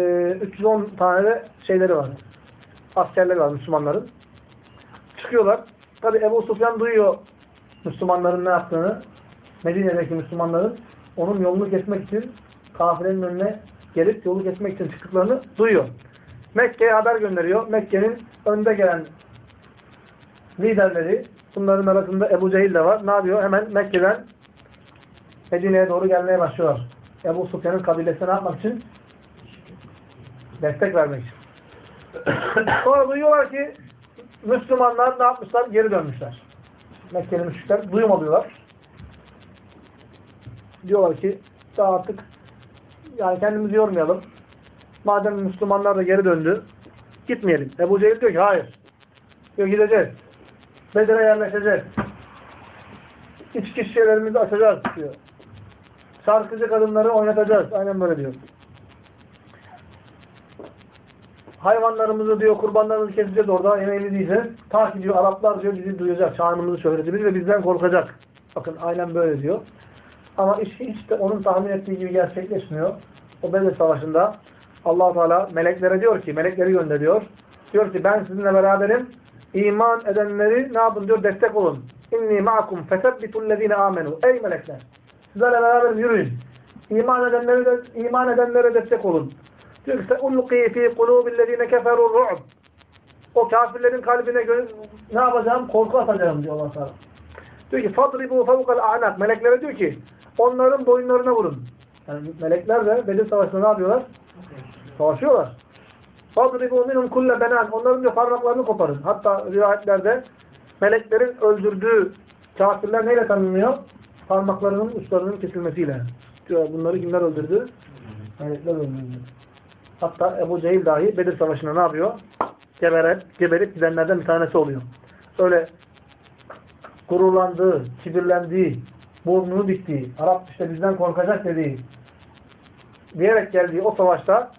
310 tane de şeyleri var. Askerleri var Müslümanların. Çıkıyorlar. Tabi Ebu Sufyan duyuyor Müslümanların ne yaptığını. Medine'deki Müslümanların onun yolunu kesmek için kafirenin önüne gelip yolu kesmek için çıktıklarını duyuyor. Mekke'ye haber gönderiyor. Mekke'nin önde gelen liderleri, bunların arasında Ebu Cehil de var. Ne yapıyor? Hemen Mekke'den Medine'ye doğru gelmeye başlıyorlar. Ebu Sufyan'ın kabilesine ne yapmak için? Destek vermek için. Sonra duyuyorlar ki Müslümanlar ne yapmışlar? Geri dönmüşler. Mekkeli müşrikler duyum alıyorlar. Diyorlar ki daha artık yani kendimizi yormayalım. Madem Müslümanlar da geri döndü gitmeyelim. Ebu Cehil diyor ki hayır. Diyor gideceğiz. Bedir'e yerleşeceğiz. İçki şişelerimizi açacağız diyor. Şarkıcı kadınları oynatacağız. Aynen böyle diyor. Hayvanlarımızı diyor, kurbanlarımızı keseceğiz orada, yemeğimizi yiyeceğiz. Ta ki diyor, Araplar diyor, bizi duyacak, şanımızı, şöhretimizi ve bizden korkacak. Bakın aynen böyle diyor. Ama iş hiç de onun tahmin ettiği gibi gerçekleşmiyor. O Bedir Savaşı'nda allah Teala meleklere diyor ki, melekleri gönderiyor. Diyor ki ben sizinle beraberim. İman edenleri ne yapın diyor, destek olun. İnni ma'akum fesebbitullezine amenu. Ey melekler! Sizlerle beraber yürüyün. İman edenlere, de, iman edenlere destek olun. Diyor ki ulqi fi kulubillezine keferur ru'b. O kafirlerin kalbine göre ne yapacağım? Korku atacağım diyor Allah Teala. Diyor ki fadribu fevkal a'nak. Meleklere diyor ki onların boyunlarına vurun. Yani melekler de Bedir Savaşı'nda ne yapıyorlar? Savaşıyorlar. Fadribu minhum kulle benan. Onların diyor parmaklarını koparın. Hatta rivayetlerde meleklerin öldürdüğü kafirler neyle tanınıyor? Parmaklarının uçlarının kesilmesiyle. Diyor bunları kimler öldürdü? Melekler öldürdü. Hatta Ebu Cehil dahi Bedir Savaşı'nda ne yapıyor? Geberip, geberip gidenlerden bir tanesi oluyor. Öyle gururlandığı, kibirlendiği, burnunu diktiği, Arap işte bizden korkacak dediği diyerek geldiği o savaşta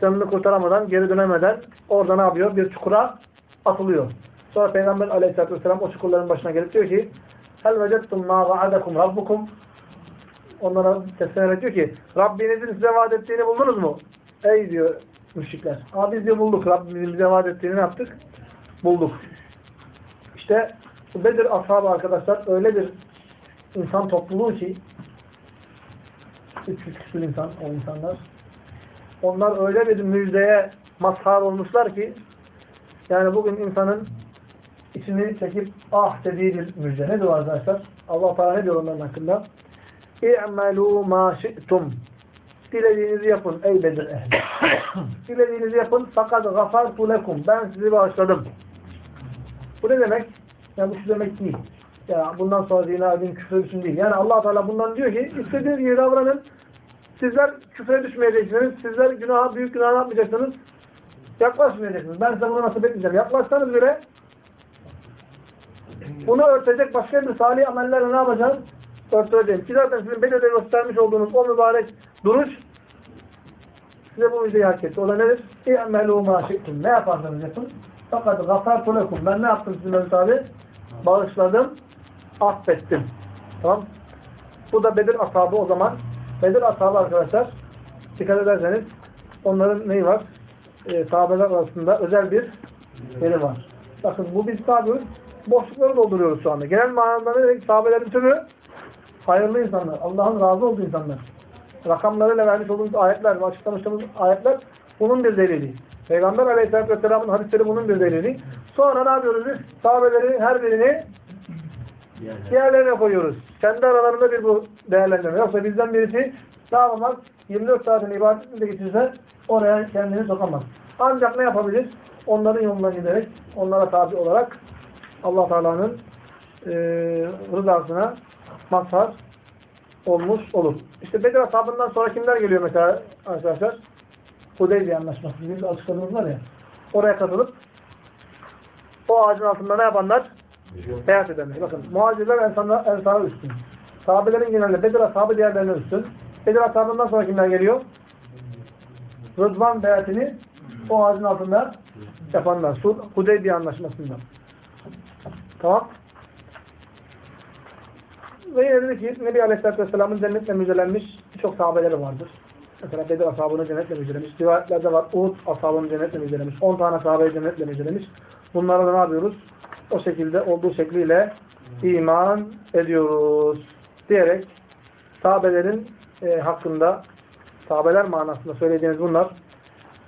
canını kurtaramadan, geri dönemeden orada ne yapıyor? Bir çukura atılıyor. Sonra Peygamber aleyhissalatü vesselam o çukurların başına gelip diyor ki Hel vecettum ma vaadakum rabbukum onlara seslenerek diyor ki Rabbinizin size vaat ettiğini buldunuz mu? Ey diyor müşrikler. Aa biz diyor bulduk. Rabbimizin bize vaat ettiğini ne yaptık? Bulduk. İşte Bedir ashabı arkadaşlar öyle bir insan topluluğu ki 300 küsur insan o insanlar. Onlar öyle bir müjdeye mazhar olmuşlar ki yani bugün insanın içini çekip ah dediği bir müjde. Nedir o arkadaşlar? Allah Teala ne diyor onların hakkında? İ'melû mâ şi'tum. Dilediğinizi yapın ey Bedir ehli. Dilediğinizi yapın fakat gafartu lekum. Ben sizi bağışladım. Bu ne demek? Yani bu şu demek değil. Ya bundan sonra zina edin küfür için değil. Yani allah Teala bundan diyor ki istediğiniz gibi davranın. Sizler küfre düşmeyeceksiniz. Sizler günaha, büyük günah yapmayacaksınız. Yaklaşmayacaksınız. Ben size bunu nasip etmeyeceğim. Yaklaşsanız bile bunu örtecek başka bir salih amellerle ne yapacağız? Örteceğim. Ki zaten sizin Bedir'de göstermiş olduğunuz o mübarek duruş size bu müjdeyi hak etti. O da nedir? İ'melû mâ şi'tum. Ne yaparsanız yapın. Fakat gafârtu lekum. Ben ne yaptım sizin Mehmet? Bağışladım. Affettim. Tamam. Bu da Bedir ashabı o zaman. Bedir ashabı arkadaşlar dikkat ederseniz onların neyi var? Ee, sahabeler arasında özel bir yeri var. Bakın bu biz ne? Boşlukları dolduruyoruz şu anda. Genel manada ne demek? Sahabelerin tümü hayırlı insanlar. Allah'ın razı olduğu insanlar. Rakamlarıyla vermiş olduğumuz ayetler ve açıklamıştığımız ayetler bunun bir delili. Peygamber Aleyhisselatü Vesselam'ın hadisleri bunun bir delili. Sonra ne yapıyoruz biz? Sahabeleri her birini diğerlerine koyuyoruz. Kendi aralarında bir bu değerlendirme. Yoksa bizden birisi ne yapamaz? 24 saatin ibadetinde geçirse oraya kendini sokamaz. Ancak ne yapabilir? Onların yoluna giderek, onlara tabi olarak Allah Teala'nın e, rızasına mazhar olmuş olur. İşte Bedir ashabından sonra kimler geliyor mesela arkadaşlar? Hudeybiye anlaşması gibi açıkladığımız var ya. Oraya katılıp o ağacın altında ne yapanlar? Beyat edenler. Bakın muhacirler ensarlar, ensara üstün. Sahabelerin genelde Bedir ashabı diğerlerine üstün. Bedir ashabından sonra kimler geliyor? Rıdvan beyatini o ağacın altında yapanlar. Hudeybiye anlaşmasında. Tamam. Ve yine dedi ki Nebi Aleyhisselatü Vesselam'ın cennetle müjdelenmiş birçok sahabeleri vardır. Mesela Bedir ashabını cennetle müjdelemiş. Rivayetlerde var. Uhud ashabını cennetle müjdelemiş. 10 tane sahabeyi cennetle müjdelemiş. Bunlara da ne yapıyoruz? O şekilde olduğu şekliyle iman ediyoruz. Diyerek sahabelerin e, hakkında sahabeler manasında söylediğimiz bunlar.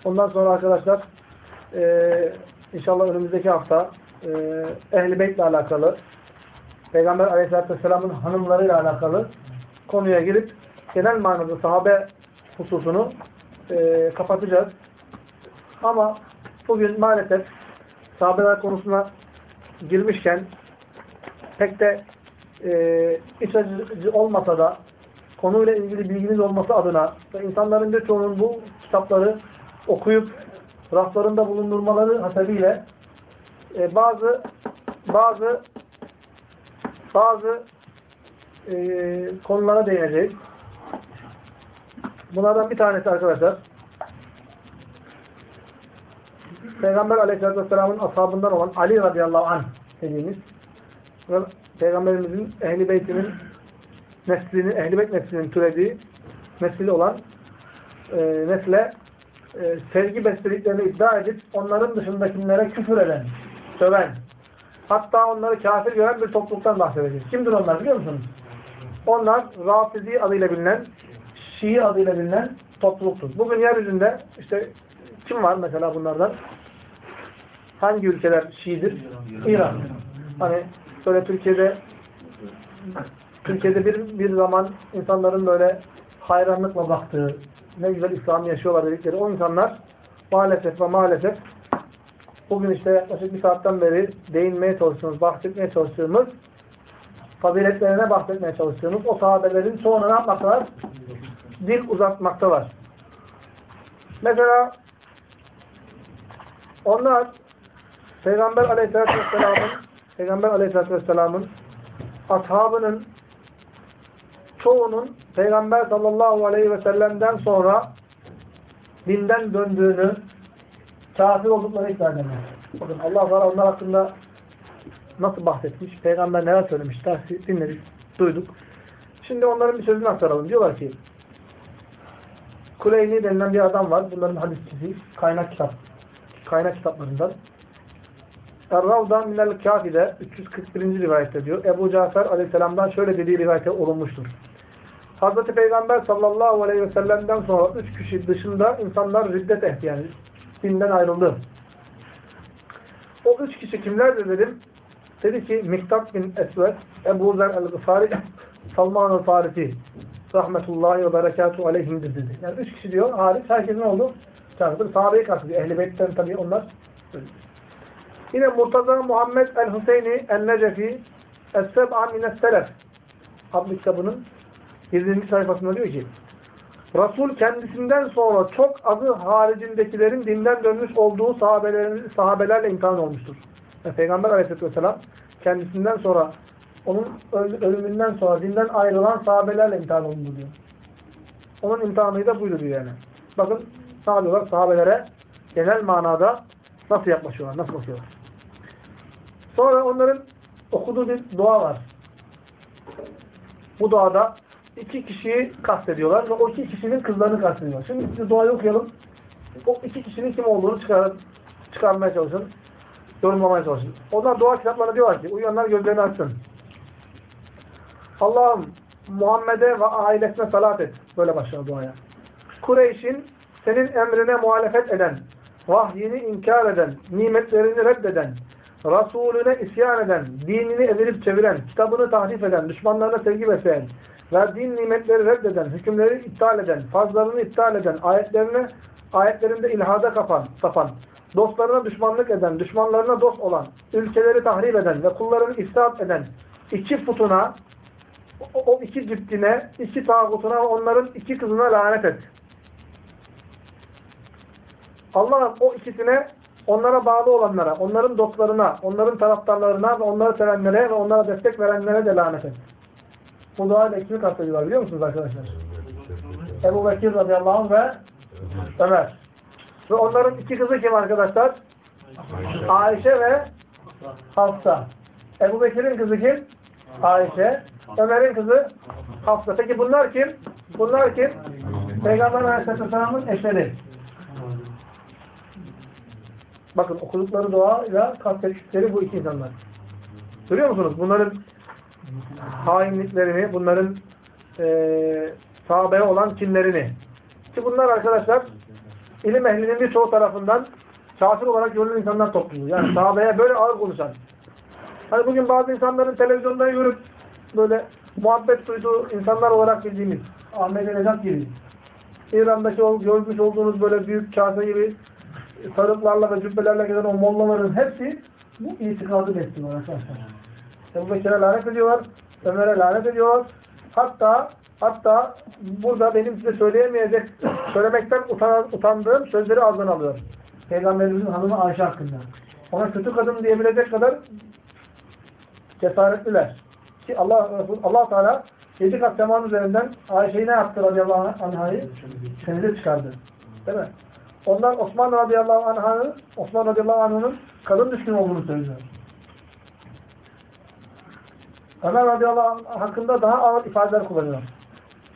Ondan sonra arkadaşlar e, inşallah önümüzdeki hafta e, Ehl-i Beyt'le alakalı Peygamber Aleyhisselatü Vesselam'ın hanımlarıyla alakalı konuya girip genel manada sahabe hususunu e, kapatacağız. Ama bugün maalesef sahabeler konusuna girmişken pek de e, iç acıcı olmasa da konuyla ilgili bilginiz olması adına ve insanların birçoğunun bu kitapları okuyup raflarında bulundurmaları hasebiyle e, bazı bazı bazı e, konulara değineceğiz. Bunlardan bir tanesi arkadaşlar Peygamber Aleyhisselatü Vesselam'ın ashabından olan Ali radıyallahu anh dediğimiz ve Peygamberimizin ehli beytinin neslini, ehli beyt neslinin türediği nesli olan e, nesle e, sevgi beslediklerini iddia edip onların dışındakilere küfür eden, söven, hatta onları kafir gören bir topluluktan bahsedeceğiz. Kimdir onlar biliyor musunuz? Onlar Rafizi adıyla bilinen, Şii adıyla bilinen topluluktur. Bugün yeryüzünde işte kim var mesela bunlardan? Hangi ülkeler Şii'dir? İran. Hani böyle Türkiye'de Türkiye'de bir, bir zaman insanların böyle hayranlıkla baktığı, ne güzel İslam yaşıyorlar dedikleri o insanlar maalesef ve maalesef bugün işte yaklaşık bir saatten beri değinmeye çalıştığımız, bahsetmeye çalıştığımız faziletlerine bahsetmeye çalıştığımız o sahabelerin çoğunu ne yapmaktalar? Dil uzatmaktalar. Mesela onlar Peygamber Aleyhisselatü Vesselam'ın Peygamber Aleyhisselatü Vesselam'ın ashabının çoğunun Peygamber sallallahu aleyhi ve sellem'den sonra dinden döndüğünü kafir olduklarını iddia ederler. Bakın Allah Teala onlar hakkında nasıl bahsetmiş, Peygamber neler söylemiş, dinledik, duyduk. Şimdi onların bir sözünü aktaralım. Diyorlar ki Kuleyni denilen bir adam var. Bunların hadisçisi. Kaynak kitap. Kaynak kitaplarından. Er-Ravda minel Kafi'de 341. rivayette diyor. Ebu Cafer aleyhisselamdan şöyle dediği rivayete olunmuştur. Hazreti Peygamber sallallahu aleyhi ve sellem'den sonra üç kişi dışında insanlar riddet etti yani dinden ayrıldı. O üç kişi kimlerdir dedim. Dedi ki Miktat bin Esved, Ebu Zer el-Gıfari, Salman el-Farisi rahmetullahi ve berekatuhu aleyhimdir dedi. Yani üç kişi diyor hariç herkesin oldu. Çağırdı. Sahabeyi kastediyor. Ehl-i Beyt'ten tabii onlar. Yine Murtaza Muhammed el-Hüseyni el-Necefi Es-Seb'a mine's-Selef adlı kitabının 20. sayfasında diyor ki Resul kendisinden sonra çok azı haricindekilerin dinden dönmüş olduğu sahabelerle imtihan olmuştur. Yani Peygamber aleyhisselatü vesselam kendisinden sonra onun ölümünden sonra dinden ayrılan sahabelerle imtihan olundu diyor. Onun imtihanı da buydu diyor yani. Bakın yapıyorlar? Sahabelere genel manada nasıl yaklaşıyorlar, nasıl bakıyorlar. Sonra onların okuduğu bir dua var. Bu duada iki kişiyi kastediyorlar ve o iki kişinin kızlarını kastediyorlar. Şimdi size duayı okuyalım. O iki kişinin kim olduğunu çıkar, çıkarmaya çalışın. Yorumlamaya çalışın. Onlar dua kitaplarına diyorlar ki uyuyanlar gözlerini açsın. Allah'ım Muhammed'e ve ailesine salat et. Böyle başlıyor duaya. Kureyş'in senin emrine muhalefet eden, vahyini inkar eden, nimetlerini reddeden, Resulüne isyan eden, dinini evirip çeviren, kitabını tahrif eden, düşmanlarına sevgi besleyen, verdiğin nimetleri reddeden, hükümleri iptal eden, fazlarını iptal eden, ayetlerine, ayetlerinde ilhada kapan, sapan, dostlarına düşmanlık eden, düşmanlarına dost olan, ülkeleri tahrip eden ve kullarını ifsad eden iki putuna, o, o iki ciddine, iki tağutuna onların iki kızına lanet et. Allah'ım o ikisine onlara bağlı olanlara, onların dostlarına, onların taraftarlarına ve onları sevenlere ve onlara destek verenlere de lanet et. Bu duayla kimi kastediyorlar biliyor musunuz arkadaşlar? Ebu Bekir radıyallahu anh ve Ömer. Ve onların iki kızı kim arkadaşlar? Ayşe ve Hafsa. Ebu Bekir'in kızı kim? Ayşe. Ömer'in kızı Hafsa. Peki bunlar kim? Bunlar kim? Peygamber Aleyhisselam'ın eşleri. Bakın okudukları duayla kastettikleri bu iki insanlar. Görüyor musunuz? Bunların hainliklerini, bunların e, sahabeye olan kinlerini. Ki bunlar arkadaşlar ilim ehlinin birçoğu tarafından kafir olarak görülen insanlar topluluğu. Yani sahabeye böyle ağır konuşan. Hani bugün bazı insanların televizyonda görüp böyle muhabbet duyduğu insanlar olarak bildiğimiz Ahmet Necat gibi İran'daki o görmüş olduğunuz böyle büyük kase gibi sarıklarla ve cübbelerle gelen o mollaların hepsi bu itikadı besliyor arkadaşlar. Ebu Bekir'e lanet ediyorlar, Ömer'e lanet ediyorlar. Hatta hatta burada benim size söyleyemeyecek, söylemekten utan, utandığım sözleri ağzından alıyor. Peygamberimizin hanımı Ayşe hakkında. Ona kötü kadın diyebilecek kadar cesaretliler. Ki Allah Allah Teala yedi kat semanın üzerinden Ayşe'yi ne yaptı radıyallahu anh'ı? Denize çıkardı. Değil mi? Ondan Osman radıyallahu anh'ın Osman radıyallahu anh'ın kadın düşkün olduğunu söylüyor. Ömer radıyallahu anh hakkında daha ağır ifadeler kullanıyor.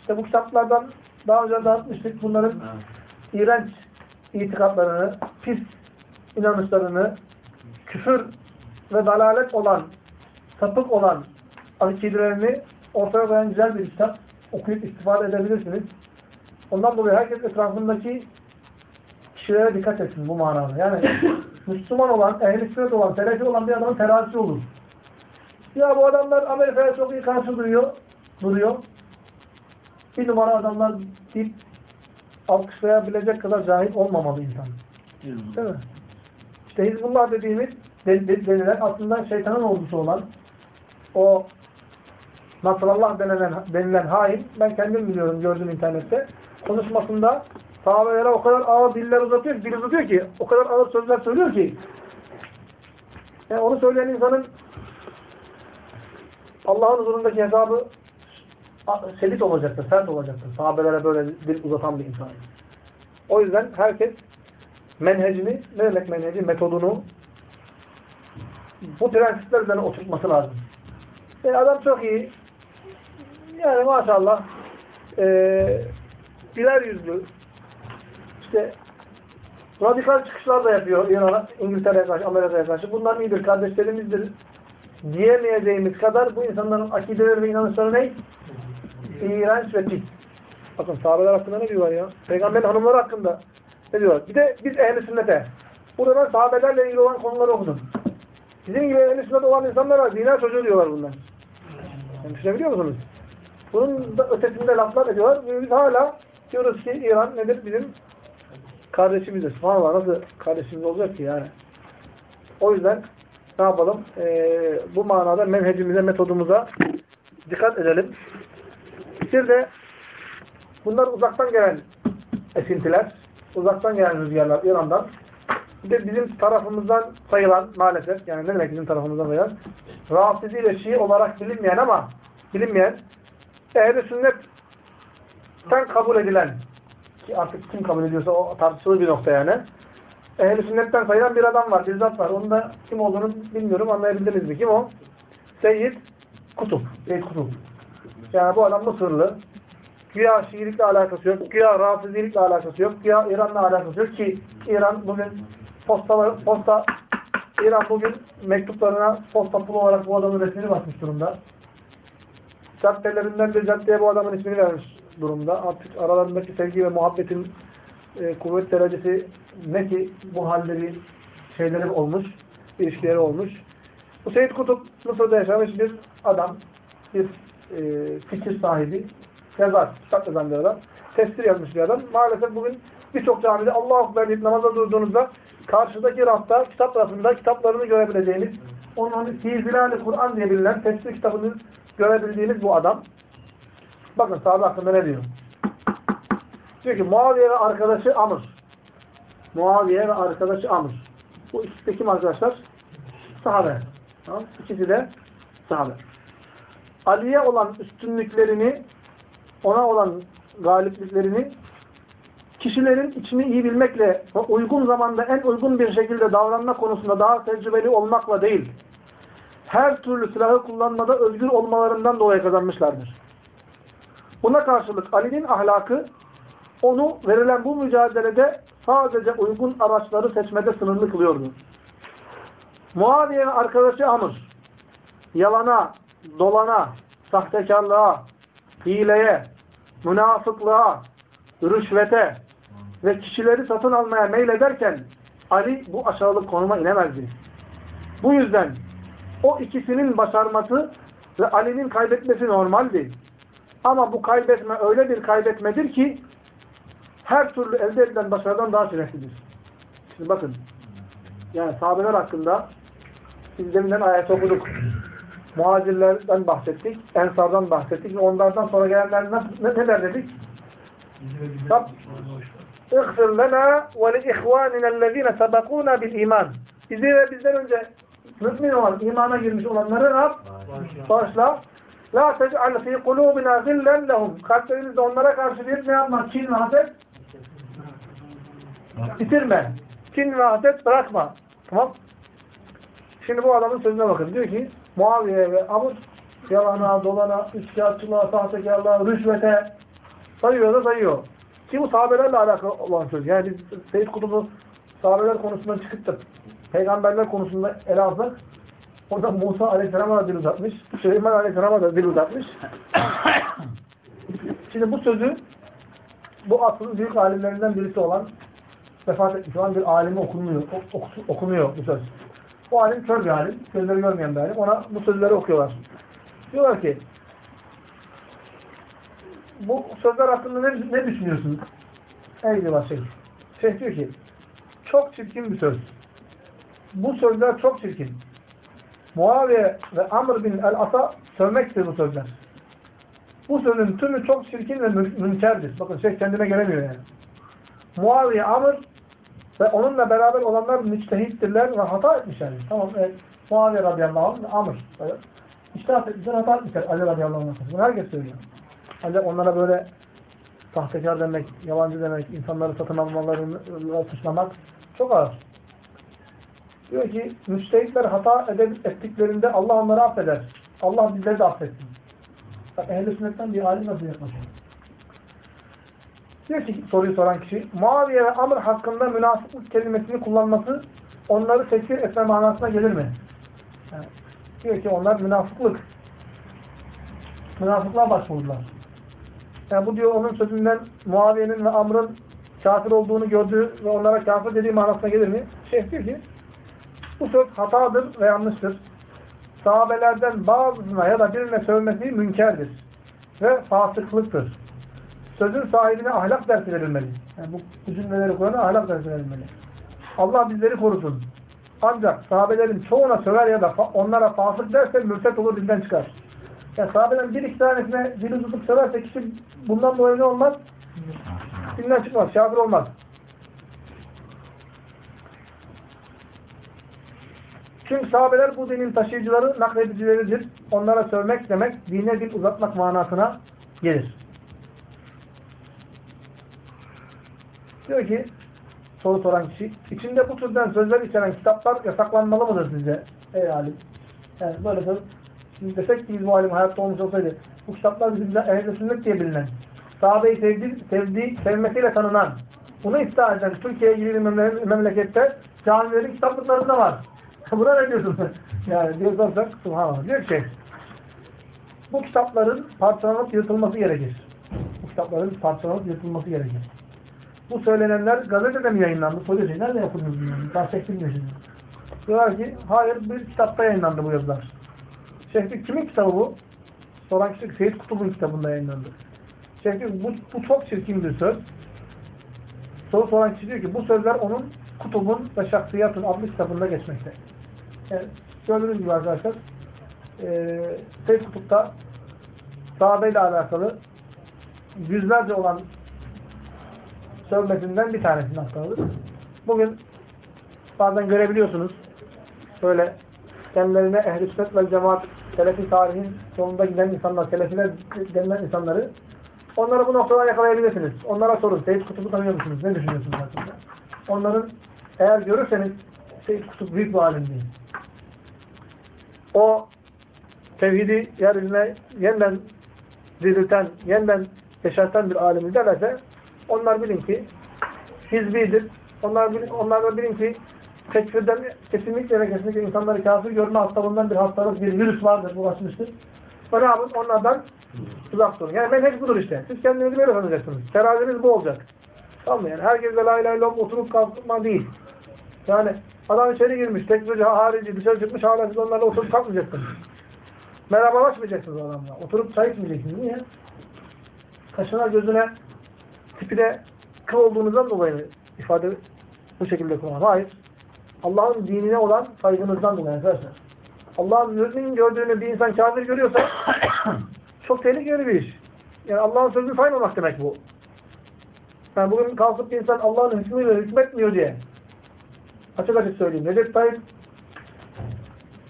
İşte bu kitaplardan daha önce dağıtmıştık bunların iğrenç itikatlarını, pis inanışlarını, küfür ve dalalet olan, sapık olan akidelerini ortaya koyan güzel bir kitap. Okuyup istifade edebilirsiniz. Ondan dolayı herkes etrafındaki kişilere dikkat etsin bu manada. Yani Müslüman olan, ehl-i sünnet olan, selefi olan bir adamın terazisi olur. Ya bu adamlar Amerika'ya çok iyi karşı duruyor, duruyor. Bir numara adamlar deyip alkışlayabilecek kadar cahil olmamalı insan. Değil mi? İşte Hizbullah dediğimiz denilen aslında şeytanın ordusu olan o Nasrallah denilen, denilen hain ben kendim biliyorum gördüm internette konuşmasında sahabelere o kadar ağır diller uzatıyor, dil uzatıyor ki o kadar ağır sözler söylüyor ki yani onu söyleyen insanın Allah'ın huzurundaki hesabı selit olacaktır, sert olacaktır. Sahabelere böyle dil uzatan bir insan. O yüzden herkes menhecini, ne demek menheci, metodunu bu prensipler üzerine oturtması lazım. Yani adam çok iyi, Yani maşallah eee birer yüzlü işte radikal çıkışlar da yapıyor İran'a, İngiltere'ye karşı, Amerika'ya karşı. Bunlar iyidir, kardeşlerimizdir diyemeyeceğimiz kadar bu insanların akideleri ve inanışları ne? İğrenç ve pis. Bakın sahabeler hakkında ne diyorlar ya? Peygamberin hanımları hakkında ne diyorlar? Bir de biz ehli sünnete. Burada ben sahabelerle ilgili olan konuları okudum. Bizim gibi ehli sünnet olan insanlar var. Dinar çocuğu diyorlar bunlar. Yani düşünebiliyor musunuz? Bunun da ötesinde laflar ediyorlar. Ve biz hala diyoruz ki İran nedir? Bizim kardeşimizdir. Subhanallah nasıl kardeşimiz olacak ki yani? O yüzden ne yapalım? Ee, bu manada menhecimize, metodumuza dikkat edelim. Bir de bunlar uzaktan gelen esintiler, uzaktan gelen rüzgarlar İran'dan. Bir de bizim tarafımızdan sayılan maalesef, yani ne demek bizim tarafımızdan sayılan? Rafizi ve Şii olarak bilinmeyen ama bilinmeyen ehl-i sünnetten kabul edilen ki artık kim kabul ediyorsa o tartışılı bir nokta yani. Ehl-i sünnetten sayılan bir adam var, bir zat var. Onun da kim olduğunu bilmiyorum, anlayabildiniz mi? Kim o? Seyyid Kutup. Seyyid Kutup. Yani bu adam Mısırlı. Güya Şiilikle alakası yok. Güya Rafizilikle alakası yok. Güya İran'la alakası yok ki İran bugün posta, posta İran bugün mektuplarına posta pulu olarak bu adamın resmini basmış durumda. Caddelerinden bir caddeye bu adamın ismini vermiş durumda. Artık aralarındaki sevgi ve muhabbetin e, kuvvet derecesi ne ki bu halde bir şeyleri olmuş, ilişkileri olmuş. Bu Seyyid Kutup Mısır'da yaşamış bir adam, bir e, fikir sahibi, yazar, kitap yazan bir adam, tefsir yazmış bir adam. Maalesef bugün birçok camide Allah-u Ekber deyip namaza durduğunuzda karşıdaki rafta, kitap rafında kitaplarını görebileceğiniz, onun hani Fizilal-i Kur'an diye bilinen tefsir kitabını görebildiğiniz bu adam. Bakın sahabe hakkında ne diyor? Diyor ki Muaviye ve arkadaşı Amr. Muaviye ve arkadaşı Amr. Bu ikisi de kim arkadaşlar? Sahabe. Tamam. İkisi de sahabe. Ali'ye olan üstünlüklerini, ona olan galipliklerini kişilerin içini iyi bilmekle uygun zamanda en uygun bir şekilde davranma konusunda daha tecrübeli olmakla değil, her türlü silahı kullanmada özgür olmalarından dolayı kazanmışlardır. Buna karşılık Ali'nin ahlakı onu verilen bu mücadelede sadece uygun araçları seçmede sınırlı kılıyordu. Muaviye ve arkadaşı Amr yalana, dolana, sahtekarlığa, hileye, münafıklığa, rüşvete ve kişileri satın almaya meylederken Ali bu aşağılık konuma inemezdi. Bu yüzden o ikisinin başarması ve Ali'nin kaybetmesi normaldi. Ama bu kaybetme öyle bir kaybetmedir ki her türlü elde edilen başarıdan daha şereflidir. Şimdi bakın. Yani sahabeler hakkında biz deminden ayet okuduk. Muhacirlerden bahsettik. Ensardan bahsettik. Ve onlardan sonra gelenler nasıl, ne, neler dedik? Rab اغفر لنا ولإخواننا الذين سبقونا بالإيمان Bizi ve bizden önce mümin olan, imana girmiş olanları Rab bağışla. La tec'al fi kulubina zillen lehum. Kalplerimizde onlara karşı bir ne yapma? Kin ve haset bitirme. Kin ve haset bırakma. Tamam. Şimdi bu adamın sözüne bakın. Diyor ki Muaviye ve Amr yalana, dolana, üçkağıtçılığa, sahtekarlığa, rüşvete sayıyor da sayıyor. Ki bu sahabelerle alakalı olan söz. Yani biz Seyyid Kutub'u sahabeler konusundan çıkıp peygamberler konusunda ele alsak orada Musa Aleyhisselam'a da dil uzatmış. Süleyman Aleyhisselam'a da dil uzatmış. Şimdi bu sözü bu asrın büyük alimlerinden birisi olan vefat etmiş olan bir alimi okunuyor, ok, okunuyor bu söz. Bu alim kör bir alim, gözleri görmeyen bir alim. Ona bu sözleri okuyorlar. Diyorlar ki bu sözler hakkında ne, ne düşünüyorsun? Ey diyorlar şey. Şeyh diyor ki çok çirkin bir söz. Bu sözler çok çirkin. Muaviye ve Amr bin el-Asa sövmektir bu sözler. Bu sözün tümü çok çirkin ve mün münkerdir. Bakın şey kendine gelemiyor yani. Muaviye, Amr ve onunla beraber olanlar müçtehittirler ve hata etmişler. Tamam evet. Muaviye radıyallahu anh Amr. Evet. İştahat etmişler, hata etmişler. Ali radıyallahu anh. Bunu herkes söylüyor. Ancak onlara böyle sahtekar demek, yalancı demek, insanları satın almalarını suçlamak çok ağır. Diyor ki, müçtehitler hata ettiklerinde Allah onları affeder. Allah bizleri de affetsin. Bak ehl sünnetten bir alim nasıl yaklaşıyor? Diyor ki soruyu soran kişi, Muaviye ve Amr hakkında münafıklık kelimesini kullanması onları tekfir etme manasına gelir mi? Yani diyor ki onlar münafıklık. Münafıklığa başvurdular. Yani bu diyor onun sözünden Muaviye'nin ve Amr'ın kafir olduğunu gördüğü ve onlara kafir dediği manasına gelir mi? Şeyh diyor ki bu söz hatadır ve yanlıştır. Sahabelerden bazısına ya da birine sövmesi münkerdir. Ve fasıklıktır. Sözün sahibine ahlak dersi verilmeli. Yani bu, bu cümleleri kurana ahlak dersi verilmeli. Allah bizleri korusun. Ancak sahabelerin çoğuna söver ya da onlara fasık derse mürtet olur bizden çıkar. Yani sahabelerin bir iki tanesine dili tutup söverse kişi bundan dolayı ne olmaz? Dinden çıkmaz, şafir olmaz. Çünkü sahabeler bu dinin taşıyıcıları, nakledicileridir. Onlara sövmek demek, dine dil uzatmak manasına gelir. Diyor ki, soru soran kişi, içinde bu türden sözler içeren kitaplar yasaklanmalı mıdır sizce? Ey alim. Yani böyle söz, şimdi desek ki biz bu alim hayatta olmuş olsaydı, bu kitaplar bizim ehl sünnet diye bilinen, sahabeyi sevdi, sevdiği, sevmesiyle tanınan, bunu iddia eden Türkiye gibi bir memle- memlekette camilerin kitaplıklarında var. Buna ne diyorsun? yani diyor sorsak, subhanallah. Diyor ki, bu kitapların parçalanıp yırtılması gerekir. Bu kitapların parçalanıp yırtılması gerekir. Bu söylenenler gazetede mi yayınlandı? Soruyor nerede yapılıyor bunu? Daha çekilmiyor şimdi. Diyorlar ki, hayır bir kitapta yayınlandı bu yazılar. Şeyh kimin kitabı bu? Soran kişi Seyit Kutub'un kitabında yayınlandı. Diyor ki, bu, bu çok çirkin bir söz. Soru soran kişi diyor ki, bu sözler onun Kutub'un ve Şahsiyatın adlı kitabında geçmekte. Yani gördüğünüz gibi arkadaşlar, e, Seyyid Kutup'ta sahabeyle alakalı yüzlerce olan sövmesinden bir tanesini aktarılır. Bugün bazen görebiliyorsunuz böyle kendilerine ehl-i ve cemaat selefi tarihin yolunda giden insanlar, selefiler denilen insanları onları bu noktadan yakalayabilirsiniz. Onlara sorun. Seyyid Kutup'u tanıyor musunuz? Ne düşünüyorsunuz hakkında? Onların eğer görürseniz Seyyid Kutup büyük bir alim değil. O tevhidi yeryüzüne yeniden dirilten, yeniden yaşatan bir alim derlerse onlar bilin ki hizbidir. Onlar, bilin, onlar da bilin ki tekfirden kesinlikle ve kesinlikle insanları kafir görme hastalığından bir hastalık, bir virüs vardır, bulaşmıştır. Ve ne yapın? Onlardan uzak durun. Yani menheç budur işte. Siz kendinizi böyle sanacaksınız. Teraziniz bu olacak. Tamam mı? Yani herkes de la ilahe illallah oturup kalkma değil. Yani adam içeri girmiş, tekfirci, harici, dışarı çıkmış hala siz onlarla oturup kalkmayacaksınız. Merhabalaşmayacaksınız adamla. Oturup çay içmeyeceksiniz. Niye? Kaşına, gözüne, tipine kıl olduğunuzdan dolayı ifade bu şekilde kullanır. Hayır. Allah'ın dinine olan saygınızdan dolayı arkadaşlar. Allah'ın mümin gördüğünü bir insan kafir görüyorsa çok tehlikeli bir iş. Yani Allah'ın sözünü saymamak demek bu. Yani bugün kalkıp bir insan Allah'ın hükmüyle hükmetmiyor diye açık açık söyleyeyim. Recep Tayyip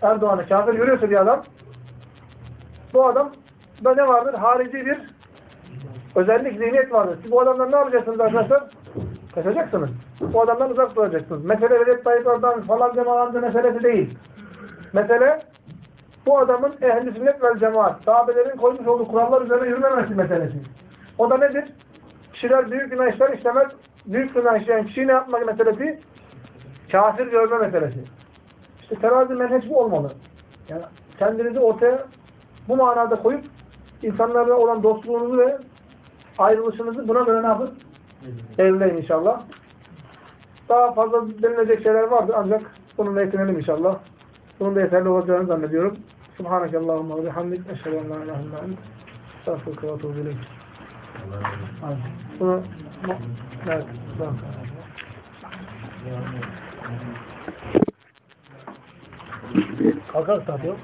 Erdoğan'ı kafir görüyorsa bir adam bu adam da ne vardır? Harici bir özellik, zihniyet vardır. Siz bu adamdan ne yapacaksınız arkadaşlar? Kaçacaksınız. Bu adamdan uzak duracaksınız. Mesele Recep Tayyip Erdoğan falan cemaatinde meselesi değil. Mesele bu adamın ehli sünnet vel cemaat, sahabelerin koymuş olduğu kurallar üzerine yürümemesi meselesi. O da nedir? Kişiler büyük günah işler işlemez. Büyük günah işleyen kişiyi ne yapmak meselesi? Kafir görme meselesi. İşte terazi menheç bu olmalı. Yani kendinizi ortaya bu manada koyup insanlarla olan dostluğunuzu ve ayrılışınızı buna göre ne yapın? Evleyin inşallah. Daha fazla denilecek şeyler vardır ancak bununla yetinelim inşallah. Bunun da yeterli olacağını zannediyorum. Subhaneke Allahumma ve bihamdik. Eşhedü en la ilahe illa ent. Estağfurullah ve etûbü ileyk. Bunu evet. Tamam. Kalkarız tabii.